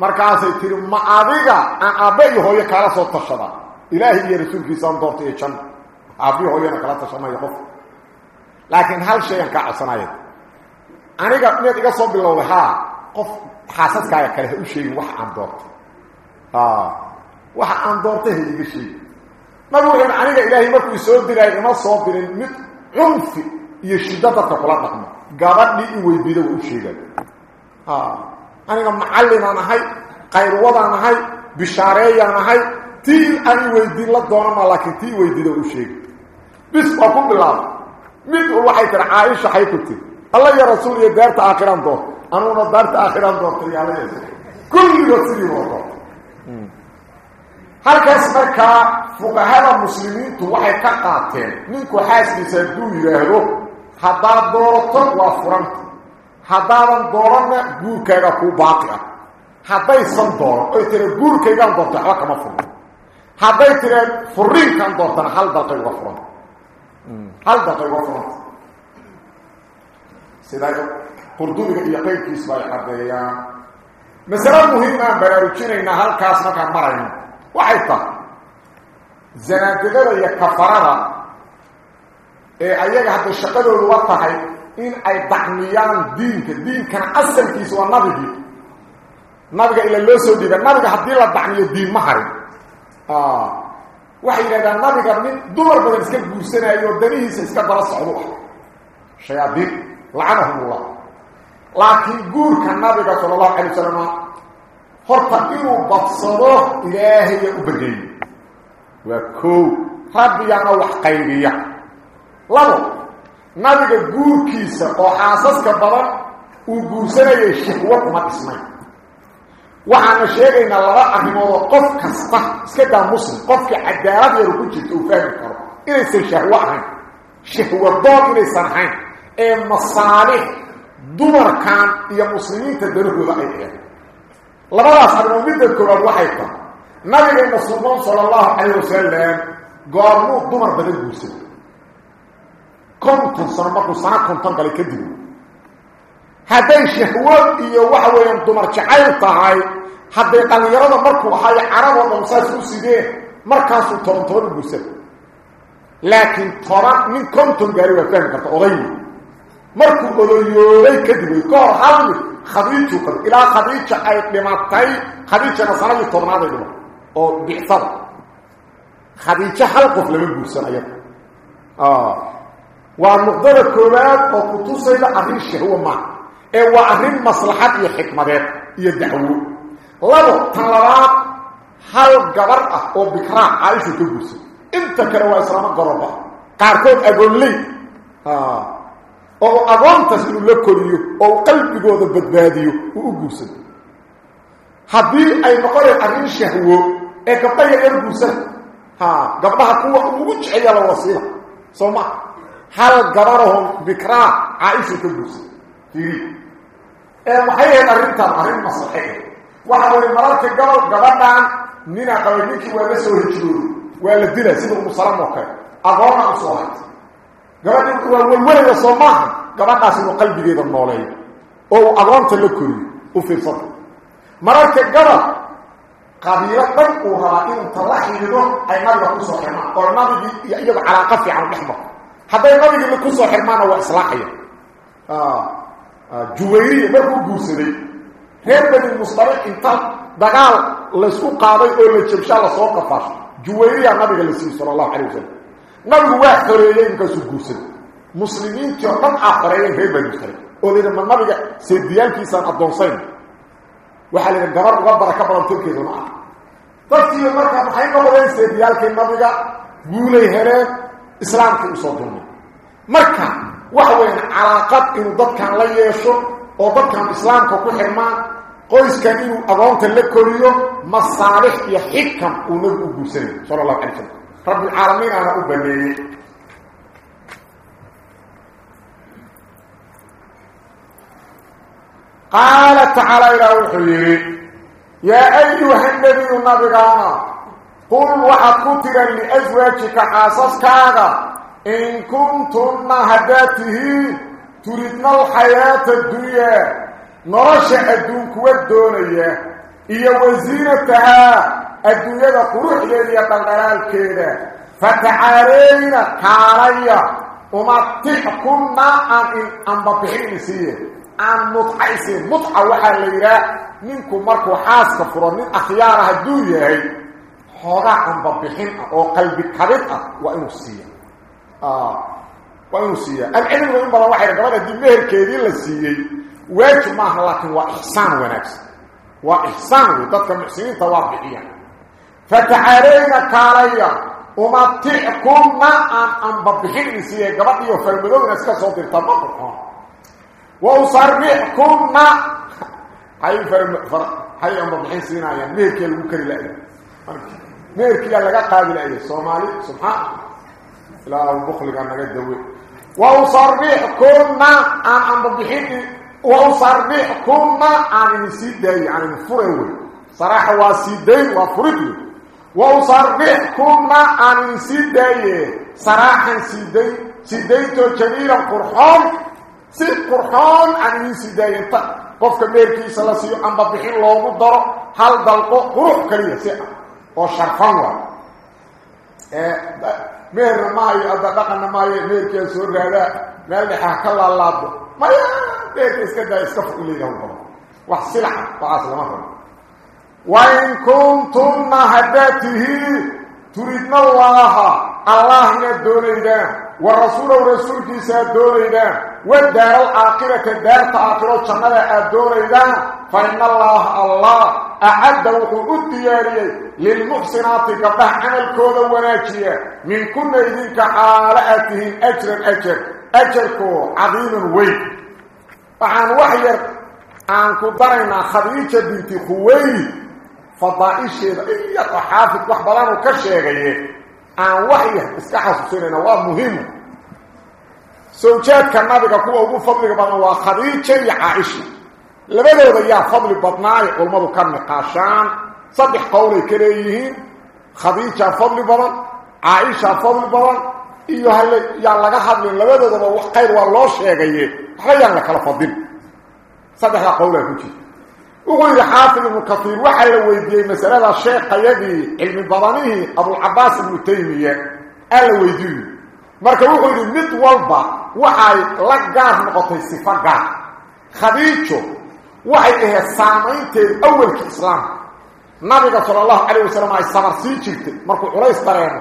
markaasay tiri ma adiga aan aabbe iyo hooyo kaala soo tashada ilaahay iyo rasuulkiisa aan doorta iyo janno aabbiyo hooyana kala tashamaya qof laakiin hal shayaan kaa codsanaya aniga miyaad iga soo bilowday haa qof xaasaskaaga kale ha u sheegin waxa aan doortay waxa aan doortay ha iga sheegi nabigu wuxuu aniga ilaahay markuu isoo diraayo ima soo dirin mid cunfi iyo shiddo dadka kula dhaqmo gabadhii i weydiida waa u sheegay aniga macallinaan ahay qayrwadaan ahay bishaareeyaan ahay tii aan i weydiin la doonama laakiin tii weydiida u sheegay bis waa ku bilaabay mid waxay tiri caaisha xay ku tiri alla iyo rasuul iyo daarta aakhiraan doorta anuguna daarta aakhiraan doortay yaalayees kulligood sidii loo doortay halkaas markaa fuqahada muslimiintu waxay ka qaateen ninku xaaskiisa hadduu yidhaahdo haddaad doorato waa furanta haddaadan dooranna guurkaaga kuu baaqi ah haddaysan dooran oy tira guurkaygaan doortay waxba kama furno hadday tireen furiinkaan doortana hal dalqay uga furanta hal dalqay uga furanta sida qurdubiga iyo qaybkiisba ay caddeeyaan masale muhiimaan baraarujinaynaa halkaas markaan marayno waxay tahay zanaadidada iyo kafarada ee ayaga hadday shaqadooduba tahay in ay dacmiyaan diinka diinkana asalkiisa waa nabigii nabiga ila loo soo dhiiba nabiga haddii la dacmiyo diin ma harin waxay yidhahdaan nabiga nin dumar badan iska guursanayo danihiisa iska daba socdo ah shayaadiin lacanahum ullah laakiin guurka nabiga sala allahu calay wasalam horta inuu badsado ilaahaya u baneeyo waa koow rabbigana wax qaybiya labo xaasaska badan uu guursanayay shahwad uma dhisnayn waxaana sheegaynaa laba arrimood oo qof kasta iska daa muslim qofkii cadaalad yar ku jirta uu fahmi karo inaysan shahwo ahayn shahwadoon inaysan ahayn ee masaalix dumarkan iyo muslimiinta danahooda ay dheen labadaas arrimood midda koowaad waxay tahay nabigeenna suuban sala allahu calayh wasalam goormuu dumar badan guursaday hadday shahwo iyo waxa weeyaan dumar jacayl tahay hadday dhallinyarada markuu ahayo caraboo dhan saas u sideen markaasuu toban toban u guursada laakiin toban nin konton gaari waa fahmi karta odaygu markuu odayoobay kadib way ka hor halmi khadiijuu qabay ilaa khadiija ay dhimatay khadiijana sanadii tobnaad ay dhimatay oo bixsada khadiijo hal qof lama guursan ayaga oo ee waa arrin maslaxad iyo xikmadeed iyo dacwo labo tan labaad hal gabar ah oo bikraa caaisha ka guursan inta kale waa islaamo garoba qaarkood agoonley oo agoontaas inuu la koriyo oo qalbigooda badbaadiyo uu u guursado haddii ay noqoneen arrin shahwo ee gabdha yaryar guursan ha gabdhaha kuwa ugu jeceliya la wasiila soo maa هل قررهم بكراء عائشة تبوس تريد إيه، المحيّة الأرمتة الأرمتة الصحيحة واحد من المرات قرر قبرنا عن نينة قبرنيك ويبسوا هجلوه ويقال لدينا سيبهم السلام وكيف أضعونا أصوات قبرنا والولي يصومها قبرنا سيبه قلبي قيدا مولاي أو أضعونت لكم وفي صدر مرات قرر قبيلة بيقوها إن ترحي لدون أي مالك أصوات أو المالك يأيض على قفي عن المحبط hadday nabigii kusoo xirmaana waa islaaxaya juwayriya markuu guursaday reer bani mustalix inta dagaal laysku qaaday oo la jabshaa lasoo qafaasho juwayriya nabiga la siiyey sala allahu calay wasalam nabigu waa xoreeyey inkaasuu guursaday muslimiintii oo dhan aa xoreeyeen reer bani mustalix oo layidhi ma nabiga seediyaalkiisaan addoonsayn waxaa layidhi gabar uga baraka badan tolkeeduna ah dadkiiba marka maxay noqdeen seediyaalkii nabiga guulay heleen marka waxa weeyaan calaaqad inuu dadkan la yeesho oo dadkan islaamka ku xirmaan qoyskan inuu agoonta la koriyo masaalix iyo xikam uu nabigu u guursanay sala allahu calay slam rabbilcaalamiin aana u baneeyey qaala tacaala ilaa wuxuu yidhi yaa ayuha nabiyu nabigaana قل وحقتك لأزواجك حاصصك هذا إن كنتم مهداته تريدنا الحياة الدنيا. نرشع الدنك والدنيا. إيا وزينتها. الدنيا قروح لدي قلقلال كده فتعالينا حاليا ومطيحكم ما عن الانبطحين سيه عن متحيسين متحوحا ليرا منكم مركو حاسك فرن من أخيارها الدنيا. Xoogaa anbabixin ah oo qalbi kabid ah waa inuu siiya waa inuu siiya alcilmigu in badan waxay gabadha dib meherkeedii la siiyey waajib maaha laakiin waa ixsaan wanaagsan waa ixsaan wey dadka muxsiniinta waa bixiya fatacaaleyna kaalaya umatickunna aan anbabixin in siiya gabadhiyo farmadowna iska soo dirta maquxoon wa usarixkunna hay hay anbabixin siinaayaan meherkee lagu kari la-ya anbabixin wa usarixkunna aan idin sii daayo aan idin fure wey saraaxa waa sii dayn waa furid wey wa usarixkunna aan idin sii daaye saraaxan siidayn siidayntoo jamiilan qurxoon si qurxoon aan idin sii daaye inta qofka meerkiisa la siiyo anbabixin loogu daro hal dalqo qurux kaliya si ah أو شرفان وا ا مهر ما يضا دقنا ما يمر كان سر هذا ما بحك الله الله ما بيت اسكدا يصف لي يوم وحسلعه تعال ما فهم وان كنتم مهدته تريد الله الله يدور اذا والرسول والرسول كيسا دور اذا والدار الاخره كدار تعطرو جنبه ادور اذا ina allaha allah أعد وحو الدياري للمحسنات قبه عمل كودا وناجية. من كنا إذنك حالاتهم أجر أجر أجركو عظيم وي. وعن وحير عن كدرنا خديجة بنت خوي فضائشة إيا قحافة وحبلان وكشيغيه عن وحير اسكحة سنين ومهم sawjaadka nabiga kuwa ugu fadliga badan waa khadiija iyo caaisha leeyihiin khadiija fadli badan caaisha fadli badan iyo hale yaa laga hadlin labadoodaba wax khayr waa loo sheegaye waxba yaan la kala fadin saddexda qowlaa ku jirta wuxuu yidhi xaafid ibnu katiir waxaa la weydiiyey masalada sheekhayadii cilmi badanihii abulcabaas ibnu taymiya aa la weydiiyo marka wuxuu yidhi mid walba waxay la gaar noqotay sifo gaar khadiijo waxay ahayd saamaynteed awalka islaamka nabiga sala allahu calayh wasalam ay sabar sii jirtay markuu culays dareemo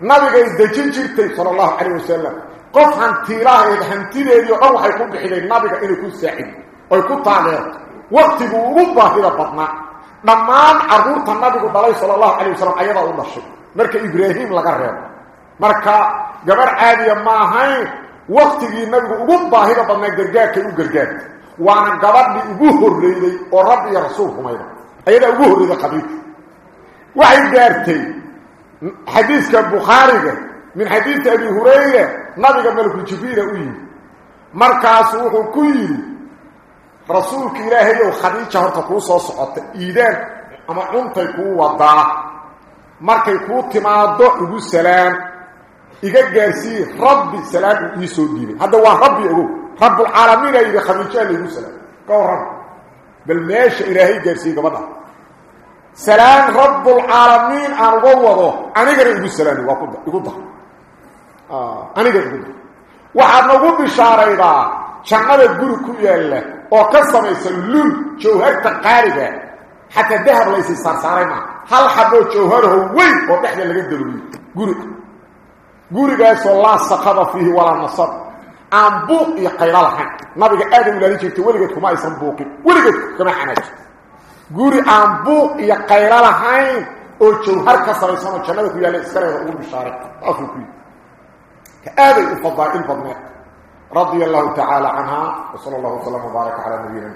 nabigay dejin jirtay sala allahu calayh wasalam qof hantiilaaheed hantideedii o dhan waxay ku bixiday nabiga inay ku saacido oy ku taageerto waktiguu ugu baahida badnaa dhammaan carruurta nabigu dhalay sala allahu calayh wasalam ayadaa u dhashay marka ibraahim laga reebo marka gabar caadiya ma ahayn waktigii nabigu ugu baahida badnaa gargaarkay u gargaartay وأنا قبض بأبوه الرئيلي وربي رسوله ميرا أيضا أبوه الرئيلي خبيث وحي دارتي حديث كالبخارجة من حديث أبي هرية نبي قبل كتبير أويه مركاسوه كويري رسولك إلهي وخبيث شهر تقوص وصعط إيدان. أما أنتي كو وضع. مركي كو تماع الدعو السلام إيقا قاسي ربي السلام يسود ديبي هذا هو ربي أبوه رب العالمين إلى خديجة عليه السلام. قرب بل ماشي إلهي جرسي قبضا سلام رب العالمين أن غوضه أنا غير ابو السلام وقد يقض آه أنا غير يقض وعنا غوب شعر أيضا شعر الدور كل يالله وقصم يسلل جوهر تقاربة حتى الدهب ليس صرصاري ما هل حبو جوهر هو وي وبحدي اللي قد دلوي قرق قرق يسو الله سقض فيه ولا نصب. Aan buuq iyo qaylo lahayn nabiga aada u ilaalin jirtay weligeed kuma aysan buuqin weligeed kama xanaajin guri aan buuq iyo qaylo lahayn oo jawhar ka samaysanoo jannada ku yaalla iskaleeda ugu bishaaray saasuu ku yidhi ka aaday u fadaa'il badneed radia allahu tacaala canha wasala allahu wasalam wbaaraka calaa nabiyina